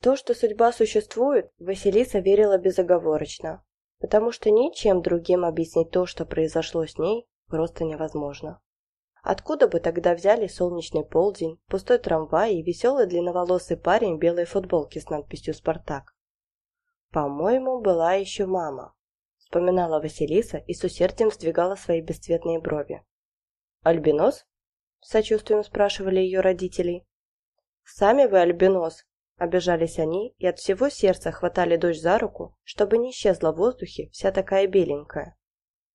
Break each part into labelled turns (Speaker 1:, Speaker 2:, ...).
Speaker 1: То, что судьба существует, Василиса верила безоговорочно, потому что ничем другим объяснить то, что произошло с ней, просто невозможно. Откуда бы тогда взяли солнечный полдень, пустой трамвай и веселый длинноволосый парень в белой футболке с надписью «Спартак»? «По-моему, была еще мама», — вспоминала Василиса и с усердием сдвигала свои бесцветные брови. «Альбинос?» — с сочувствием спрашивали ее родителей. «Сами вы альбинос!» — обижались они и от всего сердца хватали дочь за руку, чтобы не исчезла в воздухе вся такая беленькая.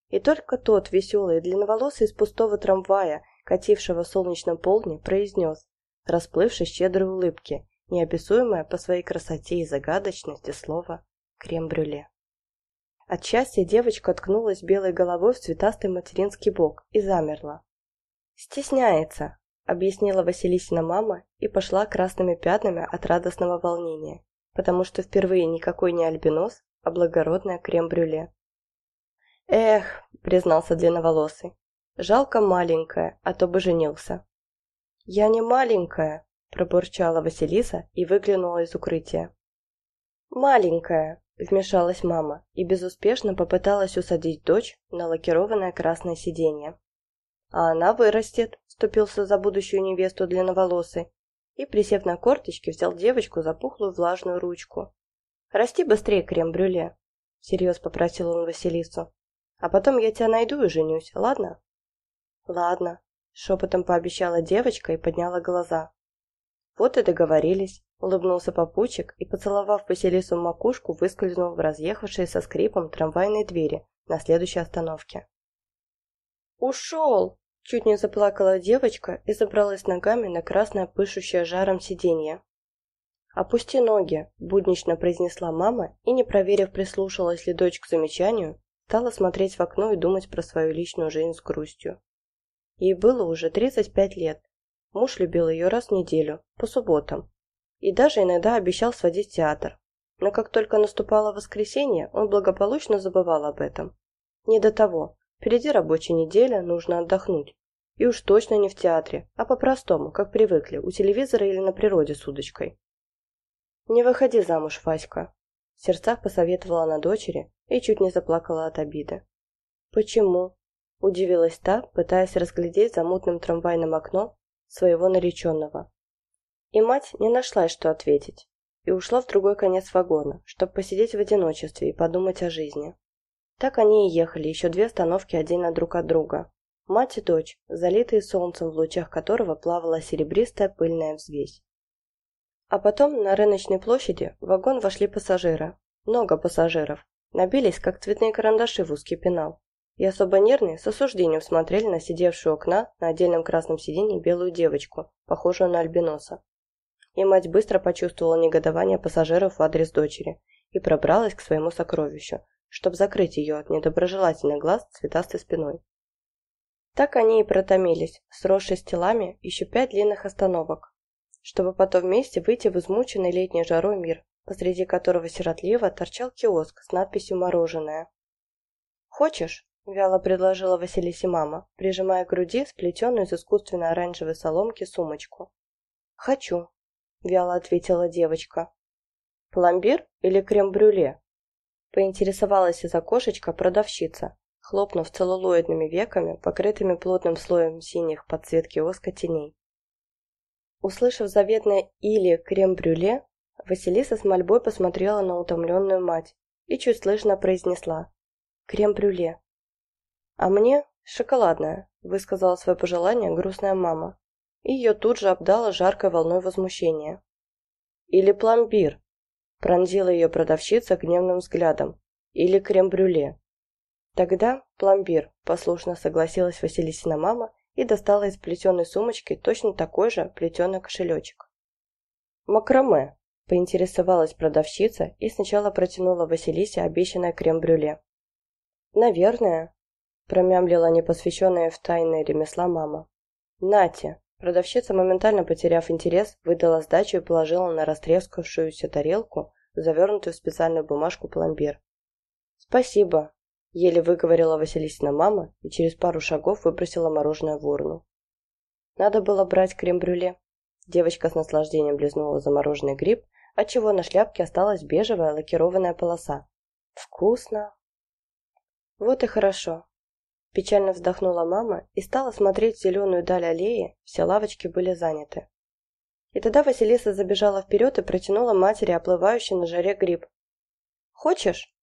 Speaker 1: И только тот веселый длинноволосый из пустого трамвая, катившего в солнечном полдне, произнес, расплывшись щедрой улыбки, неописуемое по своей красоте и загадочности слово «крем-брюле». От счастья девочка ткнулась белой головой в цветастый материнский бок и замерла. «Стесняется», — объяснила Василисина мама и пошла красными пятнами от радостного волнения, потому что впервые никакой не альбинос, а благородное крем-брюле. «Эх», — признался длинноволосый, — «жалко маленькая, а то бы женился». «Я не маленькая», — пробурчала Василиса и выглянула из укрытия. «Маленькая», — вмешалась мама и безуспешно попыталась усадить дочь на лакированное красное сиденье. «А она вырастет», — вступился за будущую невесту длинноволосый и, присев на корточки, взял девочку за пухлую влажную ручку. «Расти быстрее, крем-брюле», — всерьез попросил он Василису. А потом я тебя найду и женюсь, ладно?» «Ладно», — шепотом пообещала девочка и подняла глаза. «Вот и договорились», — улыбнулся попутчик и, поцеловав Василису макушку, выскользнул в разъехавшие со скрипом трамвайные двери на следующей остановке. «Ушел!» — чуть не заплакала девочка и забралась ногами на красное пышущее жаром сиденье. «Опусти ноги», — буднично произнесла мама и, не проверив, прислушалась ли дочь к замечанию, Стала смотреть в окно и думать про свою личную жизнь с грустью. Ей было уже 35 лет. Муж любил ее раз в неделю, по субботам. И даже иногда обещал сводить в театр. Но как только наступало воскресенье, он благополучно забывал об этом. Не до того. Впереди рабочая неделя, нужно отдохнуть. И уж точно не в театре, а по-простому, как привыкли, у телевизора или на природе с удочкой. «Не выходи замуж, Васька», — в сердцах посоветовала она дочери, и чуть не заплакала от обиды. «Почему?» – удивилась та, пытаясь разглядеть за мутным трамвайным окном своего нареченного. И мать не нашла, что ответить, и ушла в другой конец вагона, чтобы посидеть в одиночестве и подумать о жизни. Так они и ехали еще две остановки отдельно друг от друга. Мать и дочь, залитые солнцем, в лучах которого плавала серебристая пыльная взвесь. А потом на рыночной площади в вагон вошли пассажиры. Много пассажиров, набились, как цветные карандаши в узкий пенал, и особо нервные с осуждением смотрели на сидевшую окна на отдельном красном сиденье белую девочку, похожую на альбиноса. И мать быстро почувствовала негодование пассажиров в адрес дочери и пробралась к своему сокровищу, чтобы закрыть ее от недоброжелательных глаз цветастой спиной. Так они и протомились, сросшись телами еще пять длинных остановок, чтобы потом вместе выйти в измученный летней жарой мир, посреди которого сиротливо торчал киоск с надписью «Мороженое». «Хочешь?» – вяло предложила Василисе мама, прижимая к груди сплетенную из искусственной оранжевой соломки сумочку. «Хочу», – вяло ответила девочка. «Пломбир или крем-брюле?» – поинтересовалась из окошечка продавщица, хлопнув целлулоидными веками, покрытыми плотным слоем синих под цвет киоска теней. Услышав заветное «или крем-брюле», Василиса с мольбой посмотрела на утомленную мать и чуть слышно произнесла «Крем-брюле». «А мне шоколадное», – высказала свое пожелание грустная мама. И ее тут же обдала жаркой волной возмущения. «Или пломбир», – пронзила ее продавщица гневным взглядом. «Или крем-брюле». «Тогда пломбир», – послушно согласилась Василисина мама и достала из плетеной сумочки точно такой же плетеный кошелечек. «Макраме», Поинтересовалась продавщица и сначала протянула Василисе обещанное крем-брюле. «Наверное», – промямлила непосвященная в тайные ремесла мама. «Нате!» Продавщица, моментально потеряв интерес, выдала сдачу и положила на растрескавшуюся тарелку, завернутую в специальную бумажку пломбир. «Спасибо», – еле выговорила Василисина мама и через пару шагов выбросила мороженое в урну. Надо было брать крем-брюле. Девочка с наслаждением близнула замороженный гриб, отчего на шляпке осталась бежевая лакированная полоса. Вкусно. Вот и хорошо. Печально вздохнула мама и стала смотреть в зеленую даль аллеи, все лавочки были заняты. И тогда Василиса забежала вперед и протянула матери оплывающий на жаре гриб. «Хочешь?»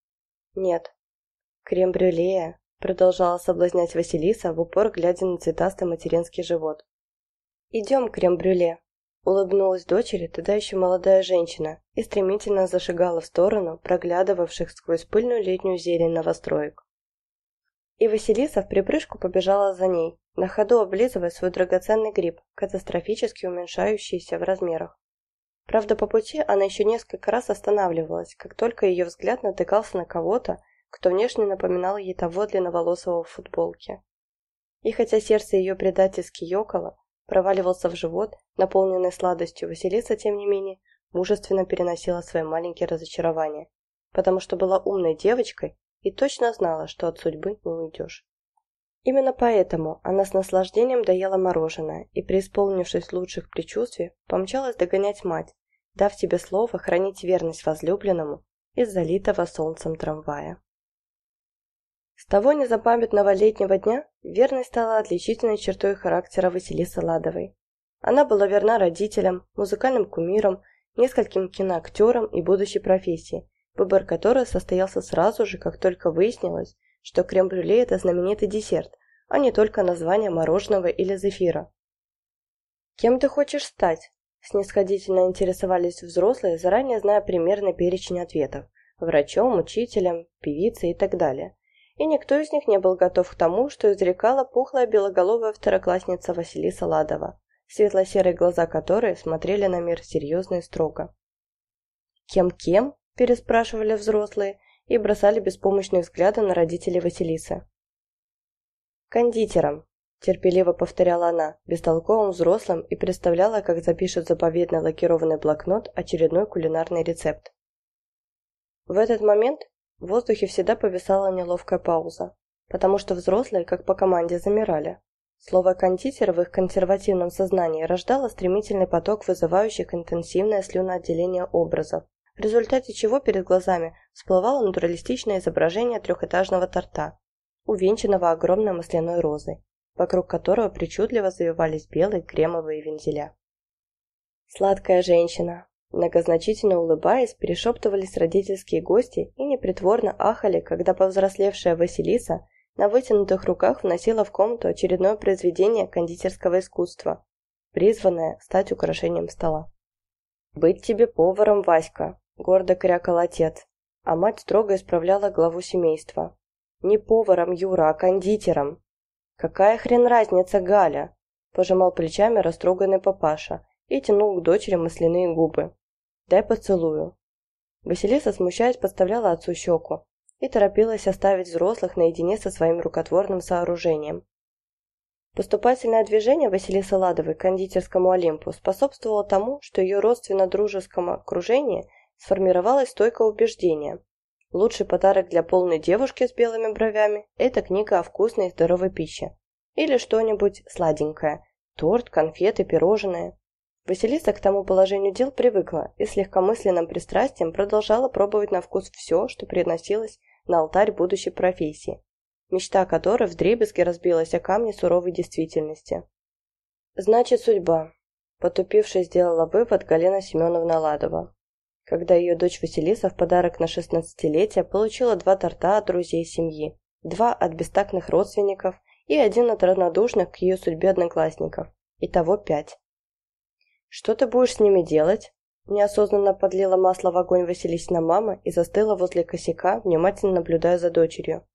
Speaker 1: «Нет». «Крем-брюле», — продолжала соблазнять Василиса, в упор глядя на цветастый материнский живот. «Идем, крем-брюле», — улыбнулась дочери, тогда еще молодая женщина, и стремительно зашагала в сторону проглядывавших сквозь пыльную летнюю зелень новостроек. И Василиса в припрыжку побежала за ней, на ходу облизывая свой драгоценный гриб, катастрофически уменьшающийся в размерах. Правда, по пути она еще несколько раз останавливалась, как только ее взгляд натыкался на кого-то, кто внешне напоминал ей того длинноволосого в футболке. И хотя сердце ее предательски ёкало, проваливался в живот, наполненный сладостью, Василиса, тем не менее, мужественно переносила свои маленькие разочарования, потому что была умной девочкой и точно знала, что от судьбы не уйдешь. Именно поэтому она с наслаждением доела мороженое и, преисполнившись лучших предчувствий, помчалась догонять мать, дав себе слово хранить верность возлюбленному из залитого солнцем трамвая. С того незапамятного летнего дня верность стала отличительной чертой характера Василисы Ладовой. Она была верна родителям, музыкальным кумирам, нескольким киноактерам и будущей профессии, выбор которой состоялся сразу же, как только выяснилось, что крем-брюле – это знаменитый десерт, а не только название мороженого или зефира. «Кем ты хочешь стать?» – снисходительно интересовались взрослые, заранее зная примерный перечень ответов – врачом, учителем, певицей и так далее. И никто из них не был готов к тому, что изрекала пухлая белоголовая второклассница Василиса Ладова, светло-серые глаза которой смотрели на мир серьезно и строго. «Кем-кем?» – переспрашивали взрослые – и бросали беспомощные взгляды на родителей Василисы. «Кондитером», – терпеливо повторяла она, бестолковым взрослым и представляла, как запишет заповедный лакированный блокнот очередной кулинарный рецепт. В этот момент в воздухе всегда повисала неловкая пауза, потому что взрослые, как по команде, замирали. Слово «кондитер» в их консервативном сознании рождало стремительный поток вызывающих интенсивное слюноотделение образов, результате чего перед глазами всплывало натуралистичное изображение трехэтажного торта, увенчанного огромной масляной розой, вокруг которого причудливо завивались белые кремовые вензеля. «Сладкая женщина!» Многозначительно улыбаясь, перешептывались родительские гости и непритворно ахали, когда повзрослевшая Василиса на вытянутых руках вносила в комнату очередное произведение кондитерского искусства, призванное стать украшением стола. «Быть тебе поваром, Васька!» – гордо крякал отец, а мать строго исправляла главу семейства. «Не поваром, Юра, а кондитером!» «Какая хрен разница, Галя?» – пожимал плечами растроганный папаша и тянул к дочери масляные губы. «Дай поцелую». Василиса, смущаясь, подставляла отцу щеку и торопилась оставить взрослых наедине со своим рукотворным сооружением. Поступательное движение Василисы Ладовой к кондитерскому Олимпу способствовало тому, что ее родственно-дружеском окружении сформировалось стойкое убеждение. Лучший подарок для полной девушки с белыми бровями – это книга о вкусной и здоровой пище. Или что-нибудь сладенькое – торт, конфеты, пирожные. Василиса к тому положению дел привыкла и с легкомысленным пристрастием продолжала пробовать на вкус все, что приносилось на алтарь будущей профессии мечта которой вдребезги разбилась о камни суровой действительности. «Значит, судьба», – потупившись, сделала вывод Галина Семеновна Ладова, когда ее дочь Василиса в подарок на шестнадцатилетие получила два торта от друзей семьи, два от бестактных родственников и один от равнодушных к ее судьбе одноклассников. Итого пять. «Что ты будешь с ними делать?» Неосознанно подлила масло в огонь Василисина мама и застыла возле косяка, внимательно наблюдая за дочерью.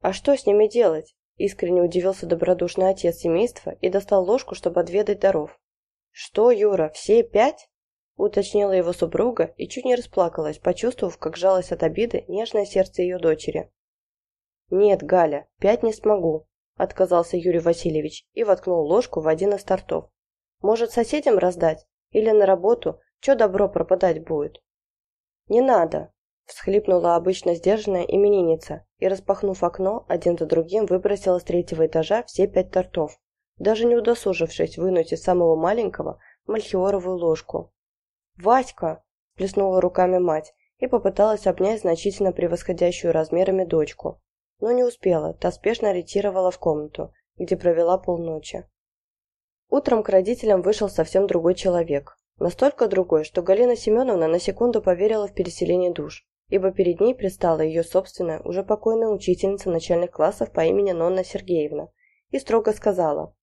Speaker 1: «А что с ними делать?» – искренне удивился добродушный отец семейства и достал ложку, чтобы отведать даров. «Что, Юра, все пять?» – уточнила его супруга и чуть не расплакалась, почувствовав, как жалость от обиды нежное сердце ее дочери. «Нет, Галя, пять не смогу», – отказался Юрий Васильевич и воткнул ложку в один из тортов. «Может, соседям раздать? Или на работу? Че добро пропадать будет?» «Не надо», всхлипнула обычно сдержанная именинница и, распахнув окно, один за другим выбросила с третьего этажа все пять тортов, даже не удосужившись вынуть из самого маленького мальхиоровую ложку. «Васька!» – всплеснула руками мать и попыталась обнять значительно превосходящую размерами дочку. Но не успела, та спешно ретировала в комнату, где провела полночи. Утром к родителям вышел совсем другой человек. Настолько другой, что Галина Семеновна на секунду поверила в переселение душ, ибо перед ней предстала ее собственная, уже покойная учительница начальных классов по имени Нонна Сергеевна, и строго сказала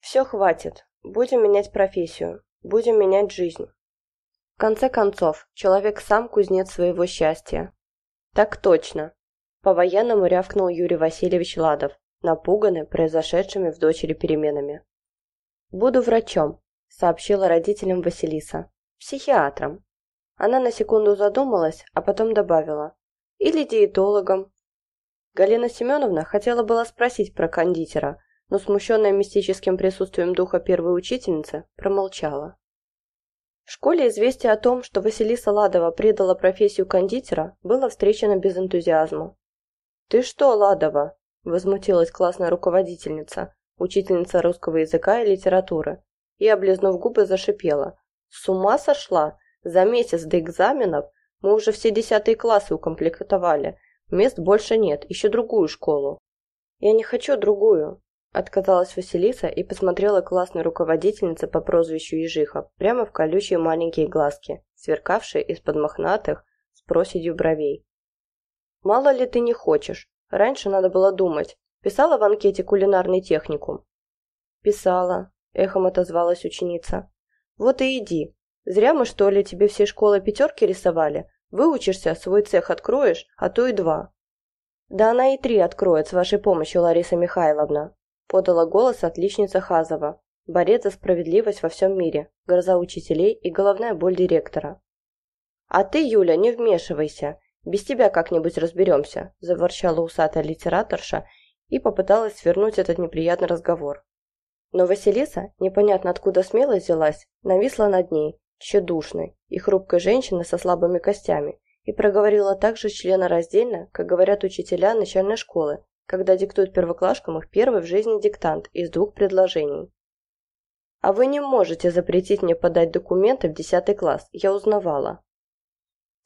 Speaker 1: «Все хватит, будем менять профессию, будем менять жизнь». В конце концов, человек сам кузнец своего счастья. «Так точно!» По-военному рявкнул Юрий Васильевич Ладов, напуганный произошедшими в дочери переменами. «Буду врачом», — сообщила родителям Василиса. «Психиатром». Она на секунду задумалась, а потом добавила. «Или диетологом». Галина Семеновна хотела было спросить про кондитера, но смущенная мистическим присутствием духа первой учительницы промолчала. В школе известие о том, что Василиса Ладова предала профессию кондитера, было встречено без энтузиазма. «Ты что, Ладова?» – возмутилась классная руководительница, учительница русского языка и литературы, и, облизнув губы, зашипела. «С ума сошла? За месяц до экзаменов мы уже все десятые классы укомплектовали. Мест больше нет, еще другую школу». «Я не хочу другую», – отказалась Василиса и посмотрела классной руководительнице по прозвищу Ежиха прямо в колючие маленькие глазки, сверкавшие из-под мохнатых с проседью бровей. «Мало ли ты не хочешь. Раньше надо было думать. Писала в анкете кулинарный техникум?» «Писала», – эхом отозвалась ученица. «Вот и иди. Зря мы, что ли, тебе всей школы пятерки рисовали? Выучишься, свой цех откроешь, а то и два». «Да она и три откроет с вашей помощью, Лариса Михайловна», – подала голос отличница Хазова, борец за справедливость во всем мире, гроза учителей и головная боль директора. «А ты, Юля, не вмешивайся. Без тебя как-нибудь разберемся», – заворчала усатая литераторша и попыталась свернуть этот неприятный разговор. Но Василиса, непонятно откуда смелость взялась, нависла над ней, тщедушной и хрупкой женщиной со слабыми костями, и проговорила так же членораздельно, как говорят учителя начальной школы, когда диктуют первоклашкам их первый в жизни диктант из двух предложений. «А вы не можете запретить мне подать документы в десятый класс, я узнавала».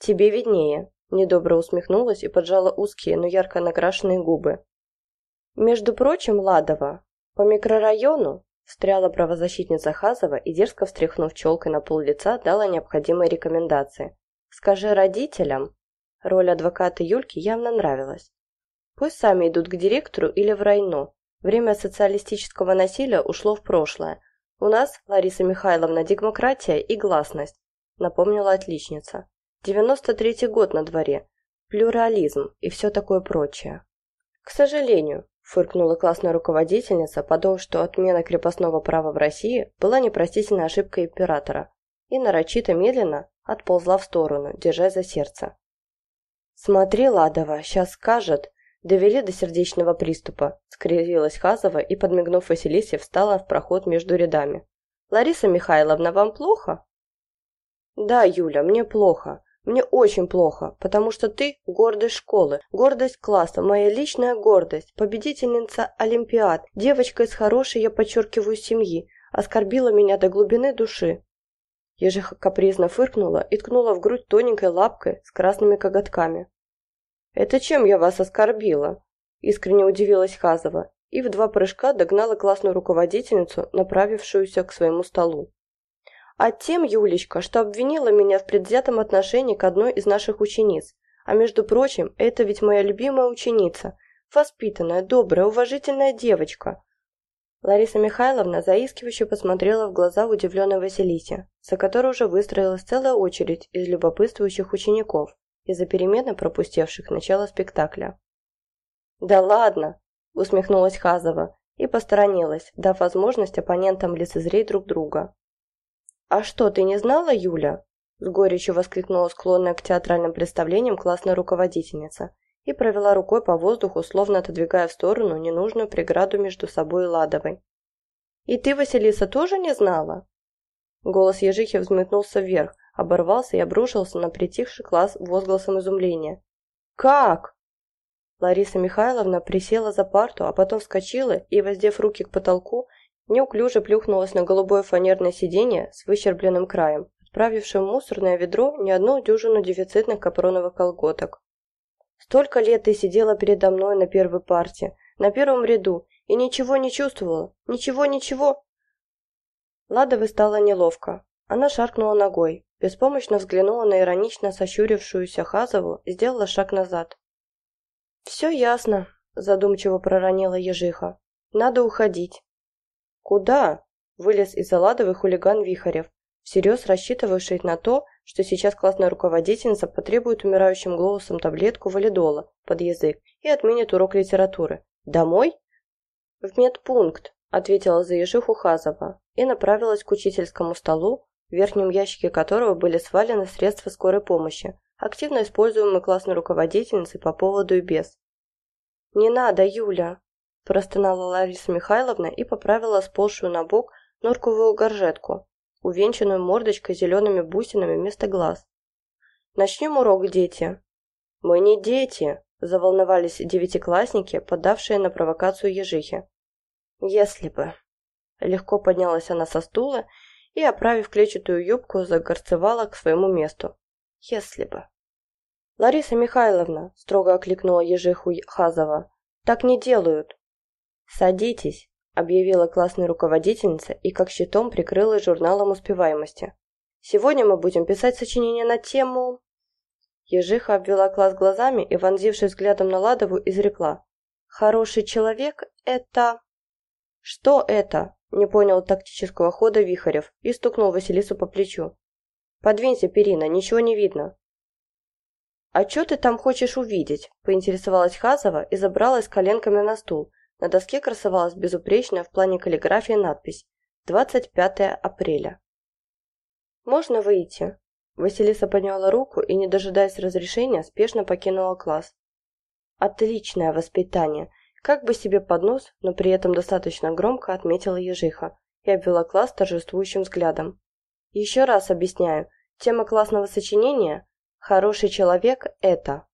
Speaker 1: «Тебе виднее», Недобро усмехнулась и поджала узкие, но ярко накрашенные губы. «Между прочим, Ладова, по микрорайону встряла правозащитница Хазова и, дерзко встряхнув челкой на пол лица, дала необходимые рекомендации. «Скажи родителям». Роль адвоката Юльки явно нравилась. Пусть сами идут к директору или в райно. Время социалистического насилия ушло в прошлое. У нас, Лариса Михайловна, демократия и гласность, напомнила отличница. 93-й год на дворе, плюрализм и все такое прочее. К сожалению, фыркнула классная руководительница, подумав, что отмена крепостного права в России была непростительной ошибкой императора, и нарочито медленно отползла в сторону, держась за сердце. «Смотри, Ладова, сейчас скажет!» Довели до сердечного приступа, скривилась Хазова и, подмигнув Василисе, встала в проход между рядами. «Лариса Михайловна, вам плохо?» «Да, Юля, мне плохо. Мне очень плохо, потому что ты – гордость школы, гордость класса, моя личная гордость, победительница Олимпиад, девочка из хорошей, я подчеркиваю, семьи, оскорбила меня до глубины души». Ежиха капризно фыркнула и ткнула в грудь тоненькой лапкой с красными коготками. «Это чем я вас оскорбила?» – искренне удивилась Хазова и в два прыжка догнала классную руководительницу, направившуюся к своему столу а тем, Юлечка, что обвинила меня в предвзятом отношении к одной из наших учениц. А между прочим, это ведь моя любимая ученица, воспитанная, добрая, уважительная девочка. Лариса Михайловна заискивающе посмотрела в глаза удивленной Василисе, за которой уже выстроилась целая очередь из любопытствующих учеников, из-за перемены пропустивших начало спектакля. «Да ладно!» – усмехнулась Хазова и посторонилась, дав возможность оппонентам лицезреть друг друга. «А что, ты не знала, Юля?» С горечью воскликнула склонная к театральным представлениям классная руководительница и провела рукой по воздуху, словно отодвигая в сторону ненужную преграду между собой и Ладовой. «И ты, Василиса, тоже не знала?» Голос ежихи взметнулся вверх, оборвался и обрушился на притихший класс возгласом изумления. «Как?» Лариса Михайловна присела за парту, а потом вскочила и, воздев руки к потолку, неуклюже плюхнулась на голубое фанерное сиденье с выщербленным краем, отправивший в мусорное ведро не одну дюжину дефицитных капроновых колготок. «Столько лет ты сидела передо мной на первой парте, на первом ряду, и ничего не чувствовала, ничего-ничего!» Ладовой стало неловко. Она шаркнула ногой, беспомощно взглянула на иронично сощурившуюся Хазову и сделала шаг назад. «Все ясно», – задумчиво проронила ежиха. «Надо уходить». «Куда?» – вылез из-за Ладовой хулиган Вихарев, всерьез рассчитывавший на то, что сейчас классная руководительница потребует умирающим голосом таблетку валидола под язык и отменит урок литературы. «Домой?» «В медпункт», – ответила за ежиху Хазова и направилась к учительскому столу, в верхнем ящике которого были свалены средства скорой помощи, активно используемые классной руководительницей по поводу и без. «Не надо, Юля!» – простонала Лариса Михайловна и поправила сползшую на бок норковую горжетку, увенчанную мордочкой зелеными бусинами вместо глаз. «Начнем урок, дети!» «Мы не дети!» – заволновались девятиклассники, подавшие на провокацию ежихи. «Если бы...» Легко поднялась она со стула и, оправив клетчатую юбку, загорцевала к своему месту. Если бы. «Лариса Михайловна», — строго окликнула ежиху Хазова, — «так не делают». «Садитесь», — объявила классная руководительница и как щитом прикрыла журналом успеваемости. «Сегодня мы будем писать сочинение на тему...» Ежиха обвела класс глазами и, вонзившись взглядом на Ладову, изрекла. «Хороший человек — это...» «Что это?» – не понял тактического хода Вихарев и стукнул Василису по плечу. «Подвинься, перина, ничего не видно». «А что ты там хочешь увидеть?» – поинтересовалась Хазова и забралась коленками на стул. На доске красовалась безупречная в плане каллиграфии надпись «25 апреля». «Можно выйти?» Василиса подняла руку и, не дожидаясь разрешения, спешно покинула класс. «Отличное воспитание!» Как бы себе под нос, но при этом достаточно громко отметила ежиха и обвела класс торжествующим взглядом. Еще раз объясняю, тема классного сочинения «Хороший человек – это».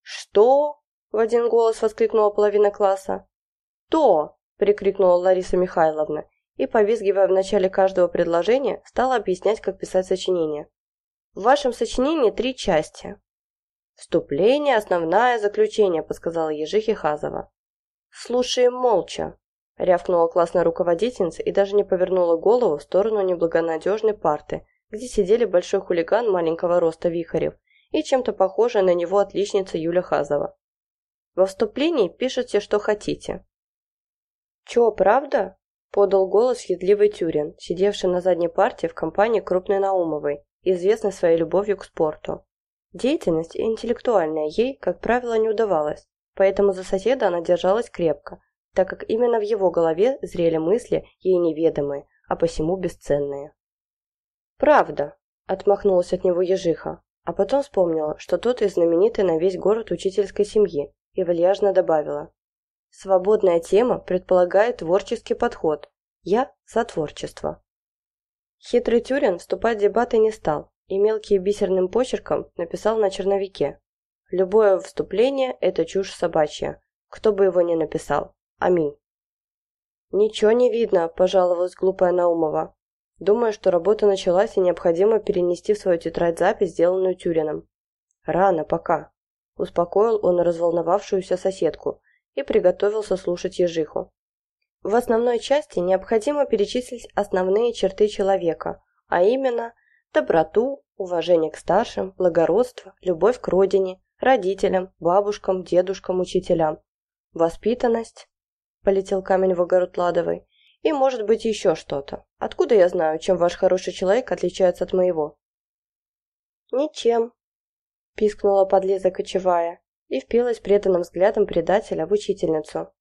Speaker 1: «Что?» – в один голос воскликнула половина класса. «То!» – прикрикнула Лариса Михайловна и, повизгивая в начале каждого предложения, стала объяснять, как писать сочинение. В вашем сочинении три части. «Вступление, основное, заключение», – подсказала Ежихи Хазова. «Слушаем молча», – рявкнула классная руководительница и даже не повернула голову в сторону неблагонадежной парты, где сидели большой хулиган маленького роста Вихарев и чем-то похожая на него отличница Юля Хазова. «Во вступлении пишите, что хотите». «Чё, правда?» – подал голос едливый Тюрин, сидевший на задней парте в компании Крупной Наумовой, известной своей любовью к спорту. Деятельность интеллектуальная ей, как правило, не удавалась, Поэтому за соседа она держалась крепко, так как именно в его голове зрели мысли, ей неведомые, а посему бесценные. «Правда», — отмахнулась от него ежиха, а потом вспомнила, что тот из знаменитой на весь город учительской семьи, и вальяжно добавила. «Свободная тема предполагает творческий подход. Я за творчество». Хитрый Тюрин вступать в дебаты не стал и мелким бисерным почерком написал на черновике Любое вступление – это чушь собачья. Кто бы его ни написал. Аминь. «Ничего не видно», – пожаловалась глупая Наумова. Думая, что работа началась и необходимо перенести в свою тетрадь запись, сделанную Тюрином. «Рано пока», – успокоил он разволновавшуюся соседку и приготовился слушать ежиху. В основной части необходимо перечислить основные черты человека, а именно доброту, уважение к старшим, благородство, любовь к родине, родителям, бабушкам, дедушкам, учителям. Воспитанность, полетел камень в огород Ладовой, и может быть еще что-то. Откуда я знаю, чем ваш хороший человек отличается от моего? Ничем, пискнула подлеза кочевая и впилась преданным взглядом предателя в учительницу.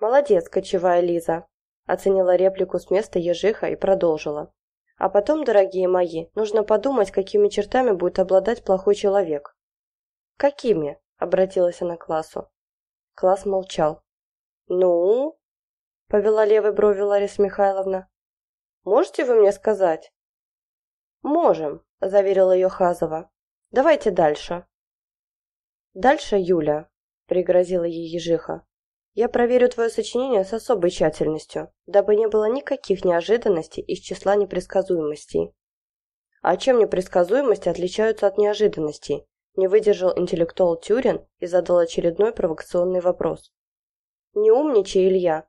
Speaker 1: «Молодец, кочевая Лиза!» Оценила реплику с места ежиха и продолжила. «А потом, дорогие мои, нужно подумать, какими чертами будет обладать плохой человек. «Какими?» – обратилась она к классу. Класс молчал. «Ну?» – повела левой бровью Лариса Михайловна. «Можете вы мне сказать?» «Можем», – заверила ее Хазова. «Давайте дальше». «Дальше, Юля», – пригрозила ей ежиха. «Я проверю твое сочинение с особой тщательностью, дабы не было никаких неожиданностей из числа непредсказуемостей». А чем непредсказуемости отличаются от неожиданностей? Не выдержал интеллектуал Тюрин и задал очередной провокационный вопрос. «Не умничай, Илья!»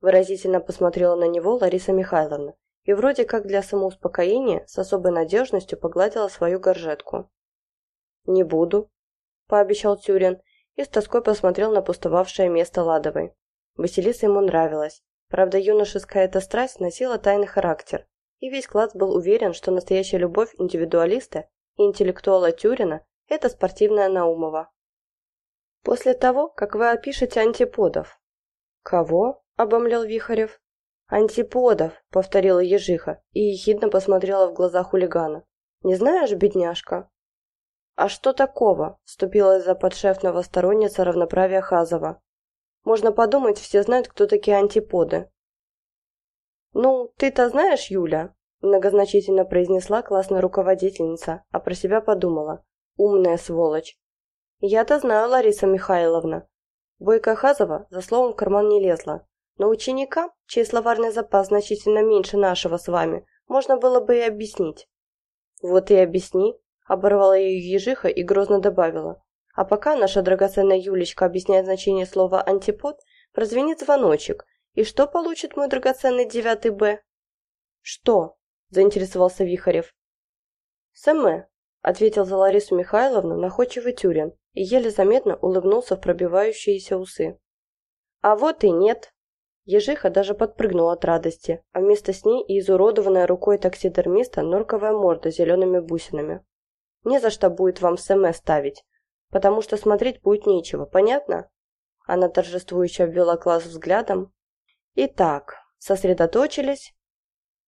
Speaker 1: Выразительно посмотрела на него Лариса Михайловна и вроде как для самоуспокоения с особой надежностью погладила свою горжетку. «Не буду», – пообещал Тюрин и с тоской посмотрел на пустовавшее место Ладовой. Василиса ему нравилась. Правда, юношеская эта страсть носила тайный характер, и весь класс был уверен, что настоящая любовь индивидуалиста и интеллектуала Тюрина – это спортивная Наумова. «После того, как вы опишете антиподов». «Кого?» – обомлел Вихарев. «Антиподов», – повторила ежиха и ехидно посмотрела в глаза хулигана. «Не знаешь, бедняжка?» «А что такого?» – вступила за подшефного сторонница равноправия Хазова. Можно подумать, все знают, кто такие антиподы. «Ну, ты-то знаешь, Юля?» Многозначительно произнесла классная руководительница, а про себя подумала. «Умная сволочь». «Я-то знаю, Лариса Михайловна». Бойко Хазова за словом в карман не лезла. Но ученика, чей словарный запас значительно меньше нашего с вами, можно было бы и объяснить. «Вот и объясни», – оборвала ее ежиха и грозно добавила. А пока наша драгоценная Юлечка объясняет значение слова «антипод», прозвенит звоночек. И что получит мой драгоценный девятый Б? «Что?» – заинтересовался Вихарев. «СМЭ», – ответил за Ларису Михайловну находчивый Тюрин и еле заметно улыбнулся в пробивающиеся усы. «А вот и нет». Ежиха даже подпрыгнула от радости, а вместо с ней и изуродованная рукой таксидермиста норковая морда с зелеными бусинами. «Не за что будет вам СМЭ ставить потому что смотреть будет нечего, понятно?» Она торжествующе обвела класс взглядом. «Итак, сосредоточились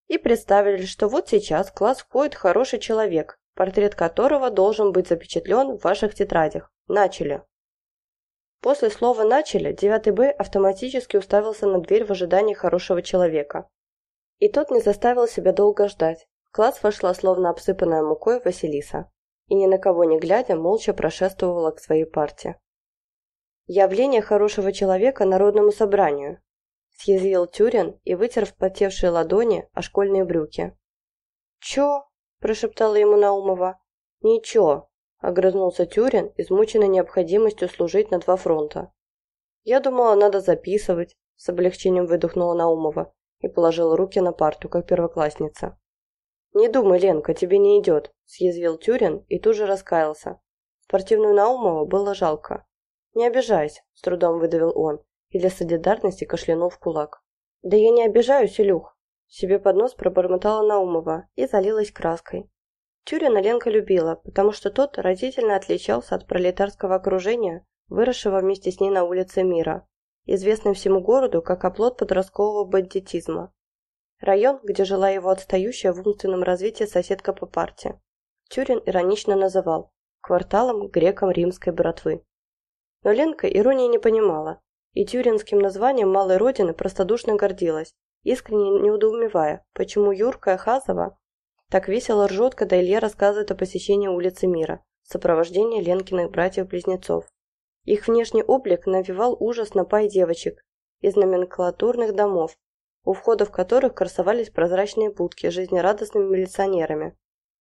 Speaker 1: и представили, что вот сейчас класс входит хороший человек, портрет которого должен быть запечатлен в ваших тетрадях. Начали!» После слова «начали» 9 Б автоматически уставился на дверь в ожидании хорошего человека. И тот не заставил себя долго ждать. В класс вошла словно обсыпанная мукой Василиса и ни на кого не глядя молча прошествовала к своей партии. «Явление хорошего человека народному собранию», съязвил Тюрин и вытер впотевшие ладони о школьные брюки. «Чё?» – прошептала ему Наумова. «Ничего», – огрызнулся Тюрин, измученный необходимостью служить на два фронта. «Я думала, надо записывать», – с облегчением выдохнула Наумова и положила руки на парту, как первоклассница. «Не думай, Ленка, тебе не идет», – съязвил Тюрин и тут же раскаялся. Спортивную Наумова было жалко. «Не обижайся», – с трудом выдавил он, и для солидарности кашлянул в кулак. «Да я не обижаюсь, Илюх», – себе под нос пробормотала Наумова и залилась краской. Тюрина Ленка любила, потому что тот разительно отличался от пролетарского окружения, выросшего вместе с ней на улице Мира, известный всему городу как оплот подросткового бандитизма. Район, где жила его отстающая в умственном развитии соседка по парте. Тюрин иронично называл кварталом греком римской братвы. Но Ленка иронии не понимала, и тюринским названием малой родины простодушно гордилась, искренне неудоумевая, почему Юрка Хазова так весело ржет, когда Илья рассказывает о посещении улицы Мира в сопровождении Ленкиных братьев-близнецов. Их внешний облик навевал ужас на пай девочек из номенклатурных домов, у входа в которых красовались прозрачные будки с жизнерадостными милиционерами,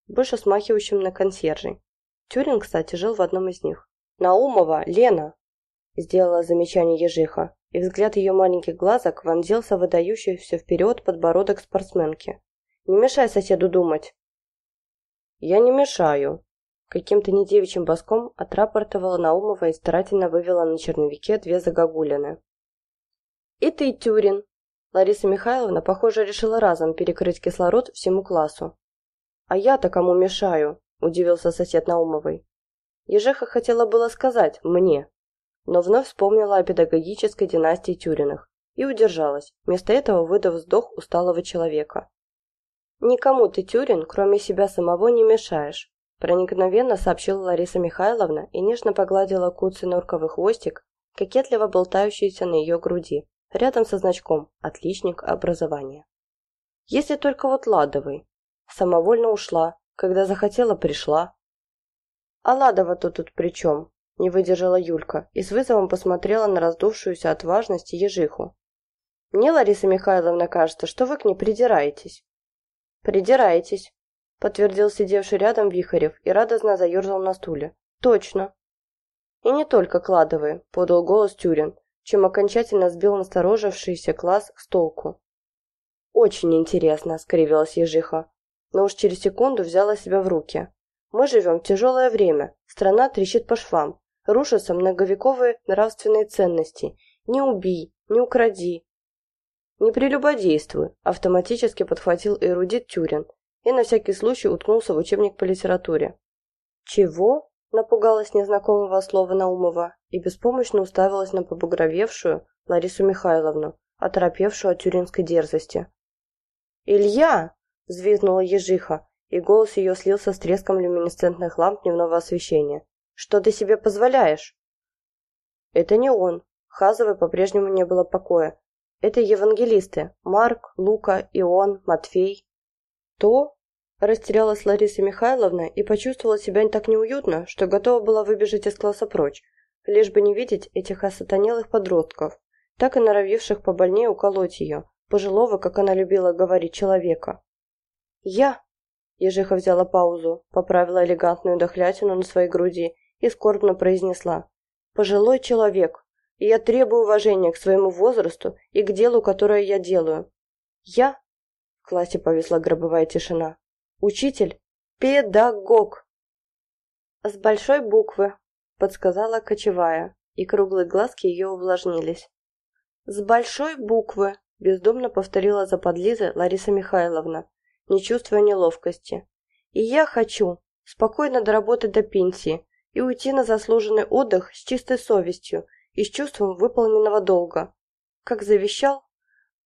Speaker 1: больше смахивающим на консьержей. Тюрин, кстати, жил в одном из них. «Наумова, Лена!» – сделала замечание ежиха, и взгляд ее маленьких глазок вонзился в выдающийся вперед подбородок спортсменки. «Не мешай соседу думать!» «Я не мешаю!» Каким-то недевичьим боском отрапортовала Наумова и старательно вывела на черновике две загогулины. «И ты, Тюрин!» Лариса Михайловна, похоже, решила разом перекрыть кислород всему классу. «А я-то кому мешаю?» – удивился сосед Наумовой. Ежеха хотела было сказать «мне», но вновь вспомнила о педагогической династии Тюриных и удержалась, вместо этого выдав вздох усталого человека. «Никому ты, Тюрин, кроме себя самого, не мешаешь», проникновенно сообщила Лариса Михайловна и нежно погладила куцый норковый хвостик, кокетливо болтающийся на ее груди рядом со значком «Отличник образования». Если только вот Ладовой. Самовольно ушла, когда захотела пришла. А Ладова-то тут при чем? Не выдержала Юлька и с вызовом посмотрела на раздувшуюся от важности ежиху. Мне, Лариса Михайловна, кажется, что вы к ней придираетесь. Придираетесь, подтвердил сидевший рядом Вихарев и радостно заерзал на стуле. «Точно!» «И не только кладовые», — подал голос Тюрин, чем окончательно сбил насторожившийся класс с толку. «Очень интересно», — скривилась ежиха, но уж через секунду взяла себя в руки. «Мы живем в тяжелое время, страна трещит по швам, рушатся многовековые нравственные ценности. Не убий, не укради». «Не прелюбодействуй», — автоматически подхватил эрудит Тюрин и на всякий случай уткнулся в учебник по литературе. «Чего?» – напугалась незнакомого слова Наумова и беспомощно уставилась на побагровевшую Ларису Михайловну, оторопевшую от тюринской дерзости. «Илья!» – взвизгнула ежиха, и голос ее слился с треском люминесцентных ламп дневного освещения. «Что ты себе позволяешь?» «Это не он. Хазовой по-прежнему не было покоя. Это евангелисты – Марк, Лука, Ион, Матфей, «Что?» Растерялась Лариса Михайловна и почувствовала себя так неуютно, что готова была выбежать из класса прочь, лишь бы не видеть этих осатанелых подростков, так и норовивших побольнее уколоть ее, пожилого, как она любила говорить, человека. «Я!» Ежиха взяла паузу, поправила элегантную дохлятину на своей груди и скорбно произнесла. «Пожилой человек, и я требую уважения к своему возрасту и к делу, которое я делаю. Я в классе повисла гробовая тишина. «Учитель? Педагог!» «С большой буквы», — подсказала кочевая, и круглые глазки ее увлажнились. «С большой буквы», — бездумно повторила за подлизой Лариса Михайловна, не чувствуя неловкости. «И я хочу спокойно доработать до пенсии и уйти на заслуженный отдых с чистой совестью и с чувством выполненного долга. Как завещал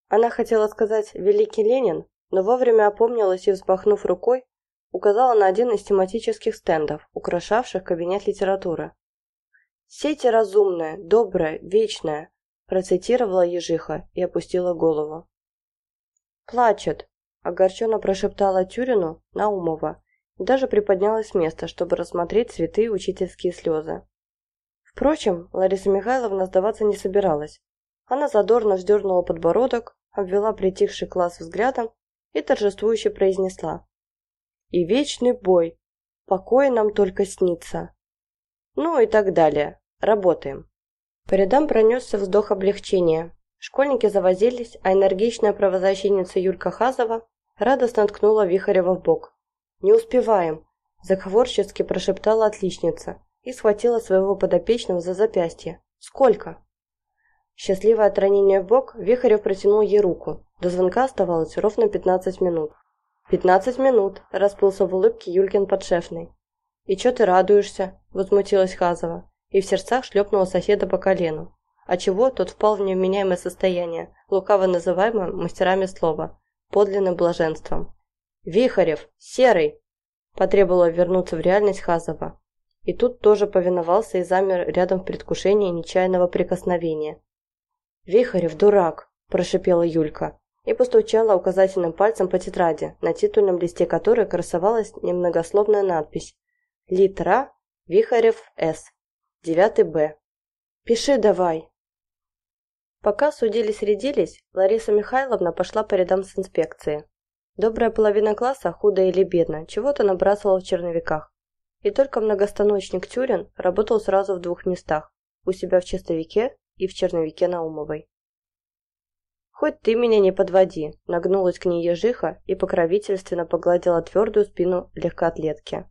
Speaker 1: она хотела сказать «Великий Ленин», но вовремя опомнилась и, взмахнув рукой, указала на один из тематических стендов, украшавших кабинет литературы. «Сеть разумная, добрая, вечная», процитировала ежиха и опустила голову. «Плачет», – огорченно прошептала Тюрину Наумова даже приподнялась с места, чтобы рассмотреть цветы учительские слезы. Впрочем, Лариса Михайловна сдаваться не собиралась. Она задорно вздернула подбородок, обвела притихший класс взглядом и торжествующе произнесла. «И вечный бой. Покой нам только снится». Ну и так далее. Работаем. По рядам пронесся вздох облегчения. Школьники завозились, а энергичная правозащитница Юлька Хазова радостно ткнула Вихарева в бок. «Не успеваем», – заговорчески прошептала отличница и схватила своего подопечного за запястье. «Сколько?» Счастливое от ранения в бок, Вихарев протянул ей руку. До звонка оставалось ровно 15 минут. «Пятнадцать минут!» – расплылся в улыбке Юлькин подшефный. «И чё ты радуешься?» – возмутилась Хазова. И в сердцах шлепнула соседа по колену. А чего тот впал в невменяемое состояние, лукаво называемое мастерами слова, подлинным блаженством. «Вихарев! Серый!» – потребовала вернуться в реальность Хазова. И тут тоже повиновался и замер рядом в предвкушении нечаянного прикосновения. «Вихарев, дурак!» – прошипела Юлька и постучала указательным пальцем по тетради, на титульном листе которой красовалась немногословная надпись «Литра Вихарев С. 9 Б. Пиши давай!» Пока судились-рядились, Лариса Михайловна пошла по рядам с инспекцией. Добрая половина класса, худо или бедно, чего-то набрасывала в черновиках. И только многостаночник Тюрин работал сразу в двух местах – у себя в чистовике и в черновике Наумовой. «Хоть ты меня не подводи», – нагнулась к ней ежиха и покровительственно погладила твердую спину легкоатлетки.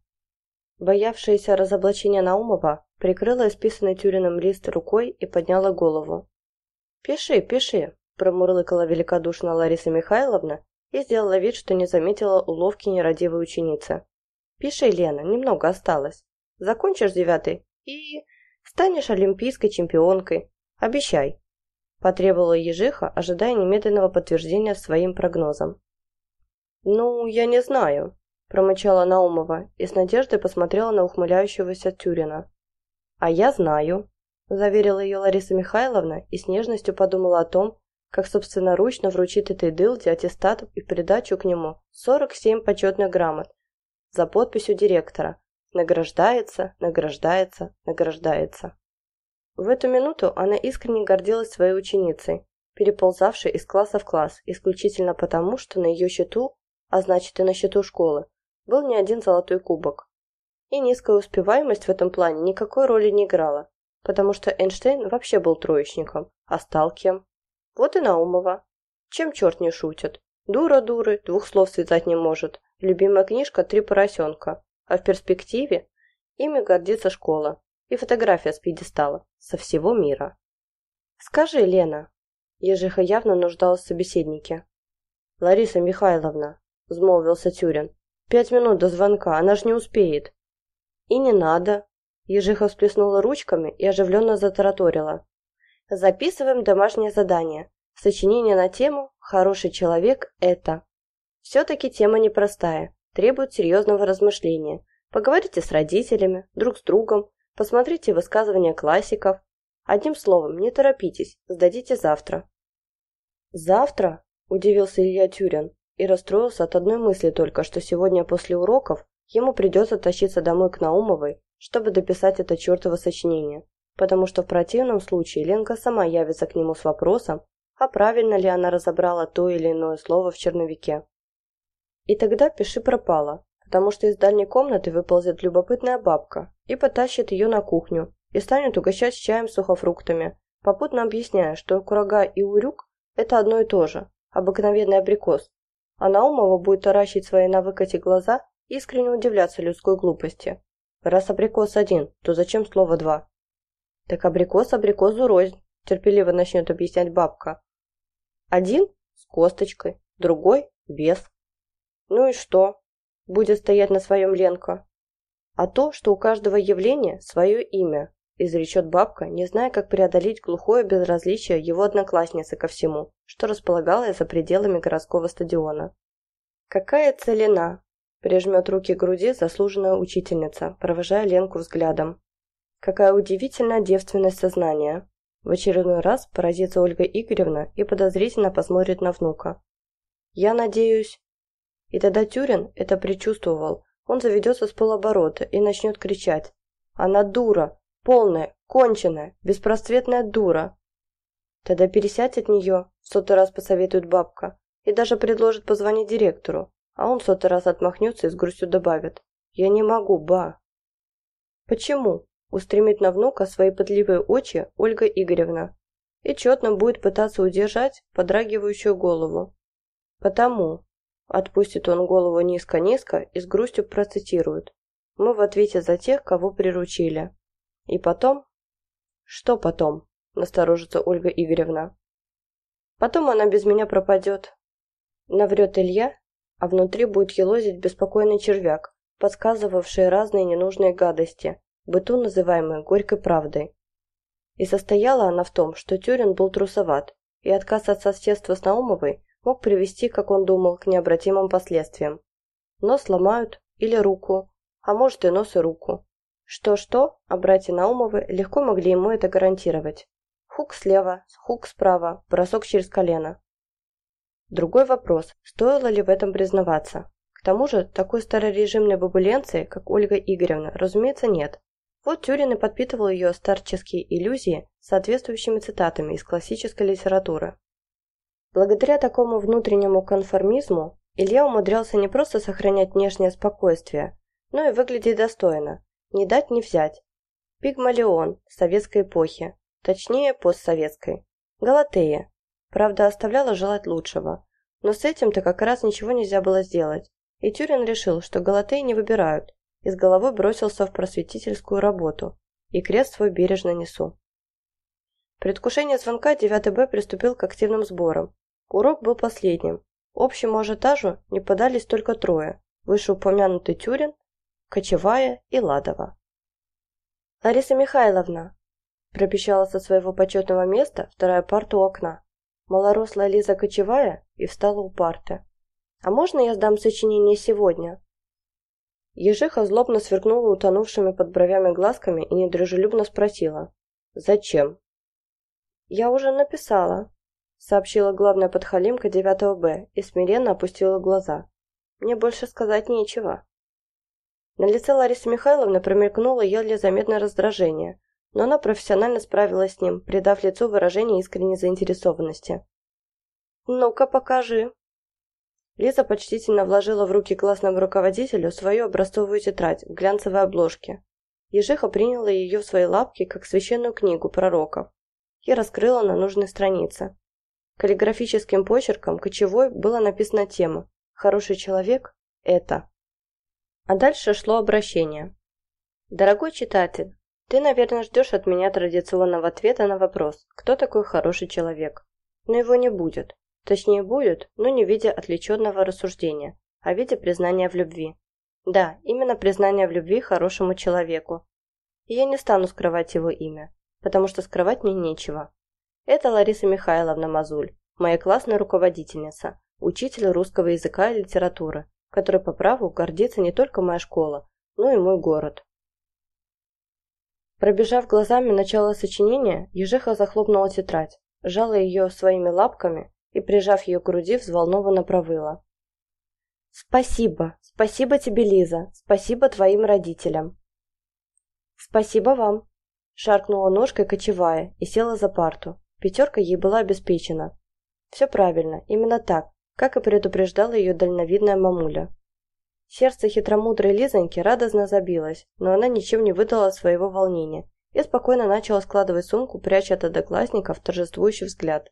Speaker 1: Боявшаяся разоблачения Наумова прикрыла исписанный тюриным лист рукой и подняла голову. «Пиши, пиши», – промурлыкала великодушно Лариса Михайловна и сделала вид, что не заметила уловки нерадивой ученицы. «Пиши, Лена, немного осталось. Закончишь девятый и станешь олимпийской чемпионкой, Обещай!» – потребовала ежиха, ожидая немедленного подтверждения своим прогнозам. «Ну, я не знаю», – промычала Наумова и с надеждой посмотрела на ухмыляющегося Тюрина. «А я знаю», – заверила ее Лариса Михайловна и с нежностью подумала о том, как собственноручно вручит этой дылде аттестат и придачу к нему 47 почетных грамот за подписью директора «Награждается, награждается, награждается». В эту минуту она искренне гордилась своей ученицей, переползавшей из класса в класс исключительно потому, что на ее счету, а значит и на счету школы, был не один золотой кубок. И низкая успеваемость в этом плане никакой роли не играла, потому что Эйнштейн вообще был троечником, а стал кем? Вот и Наумова. Чем черт не шутит? Дура дуры, двух слов связать не может. Любимая книжка «Три поросенка». А в перспективе ими гордится школа. И фотография с пьедестала. Со всего мира. «Скажи, Лена». Ежиха явно нуждалась в собеседнике. «Лариса Михайловна», — взмолвился Тюрин. «Пять минут до звонка, она ж не успеет». «И не надо». Ежиха всплеснула ручками и оживленно затараторила. Записываем домашнее задание. Сочинение на тему «Хороший человек – это». Все-таки тема непростая, требует серьезного размышления. Поговорите с родителями, друг с другом, посмотрите высказывания классиков. Одним словом, не торопитесь, сдадите завтра. «Завтра?» – удивился Илья Тюрин и расстроился от одной мысли только, что сегодня после уроков ему придется тащиться домой к Наумовой, чтобы дописать это чертово сочинение потому что в противном случае Ленка сама явится к нему с вопросом, а правильно ли она разобрала то или иное слово в черновике. И тогда пиши пропало, потому что из дальней комнаты выползет любопытная бабка и потащит ее на кухню и станет угощать чаем с сухофруктами, попутно объясняя, что курага и урюк – это одно и то же, обыкновенный абрикос, а Наумова будет таращить свои на выкате глаза и искренне удивляться людской глупости. Раз абрикос один, то зачем слово два? Так абрикос абрикосу рознь, терпеливо начнет объяснять бабка. Один с косточкой, другой без. Ну и что? Будет стоять на своем Ленка. А то, что у каждого явления свое имя, изречет бабка, не зная, как преодолеть глухое безразличие его одноклассницы ко всему, что располагалось за пределами городского стадиона. «Какая целина!» – прижмет руки к груди заслуженная учительница, провожая Ленку взглядом. Какая удивительная девственность сознания. В очередной раз поразится Ольга Игоревна и подозрительно посмотрит на внука. Я надеюсь... И тогда Тюрин это предчувствовал. Он заведется с полоборота и начнет кричать. Она дура, полная, конченая, беспросветная дура. Тогда пересядь от нее, сотый раз посоветует бабка, и даже предложит позвонить директору, а он сотый раз отмахнется и с грустью добавит. Я не могу, ба. Почему? Устремит на внука свои пытливые очи Ольга Игоревна и четно будет пытаться удержать подрагивающую голову. «Потому», – отпустит он голову низко-низко и с грустью процитирует, «мы в ответе за тех, кого приручили». И потом... «Что потом?» – насторожится Ольга Игоревна. «Потом она без меня пропадет». Наврет Илья, а внутри будет елозить беспокойный червяк, подсказывавший разные ненужные гадости, быту называемой горькой правдой. И состояла она в том, что Тюрин был трусоват, и отказ от соседства с Наумовой мог привести, как он думал, к необратимым последствиям. Нос сломают или руку, а может и нос и руку. Что-что, а братья Наумовы легко могли ему это гарантировать. Хук слева, хук справа, бросок через колено. Другой вопрос, стоило ли в этом признаваться. К тому же, такой старорежимной бабуленции, как Ольга Игоревна, разумеется, нет. Вот Тюрин и подпитывал ее старческие иллюзии соответствующими цитатами из классической литературы. Благодаря такому внутреннему конформизму Илья умудрялся не просто сохранять внешнее спокойствие, но и выглядеть достойно, не дать не взять. Пигмалион советской эпохи, точнее постсоветской. Галатея. Правда, оставляла желать лучшего. Но с этим-то как раз ничего нельзя было сделать. И Тюрин решил, что Галатеи не выбирают, и с головой бросился в просветительскую работу, и крест свой бережно несу. Предвкушение звонка 9 Б приступил к активным сборам. Урок был последним. Общему ажиотажу не подались только трое, вышеупомянутый Тюрин, Кочевая и Ладова. «Лариса Михайловна!» пропищала со своего почетного места вторая парта у окна. Малорослая Лиза Кочевая и встала у парты. «А можно я сдам сочинение сегодня?» Ежиха злобно сверкнула утонувшими под бровями глазками и недружелюбно спросила. «Зачем?» «Я уже написала», — сообщила главная подхалимка 9 Б и смиренно опустила глаза. «Мне больше сказать нечего». На лице Ларисы Михайловны промелькнуло еле заметное раздражение, но она профессионально справилась с ним, придав лицу выражение искренней заинтересованности. «Ну-ка, покажи», Лиза почтительно вложила в руки классному руководителю свою образцовую тетрадь в глянцевой обложке. Ежиха приняла ее в свои лапки, как священную книгу пророков, и раскрыла на нужной странице. Каллиграфическим почерком кочевой было написана тема «Хороший человек – это». А дальше шло обращение. «Дорогой читатель, ты, наверное, ждешь от меня традиционного ответа на вопрос, кто такой хороший человек. Но его не будет. Точнее, будет, но не в виде отвлеченного рассуждения, а в виде признания в любви. Да, именно признание в любви хорошему человеку. И я не стану скрывать его имя, потому что скрывать мне нечего. Это Лариса Михайловна Мазуль, моя классная руководительница, учитель русского языка и литературы, которой по праву гордится не только моя школа, но и мой город. Пробежав глазами начало сочинения, Ежиха захлопнула тетрадь, сжала ее своими лапками и, прижав ее к груди, взволнованно провыла. «Спасибо! Спасибо тебе, Лиза! Спасибо твоим родителям!» «Спасибо вам!» – шаркнула ножкой кочевая и села за парту. Пятерка ей была обеспечена. Все правильно, именно так, как и предупреждала ее дальновидная мамуля. Сердце хитромудрой Лизоньки радостно забилось, но она ничем не выдала своего волнения и спокойно начала складывать сумку, пряча от одноклассников торжествующий взгляд.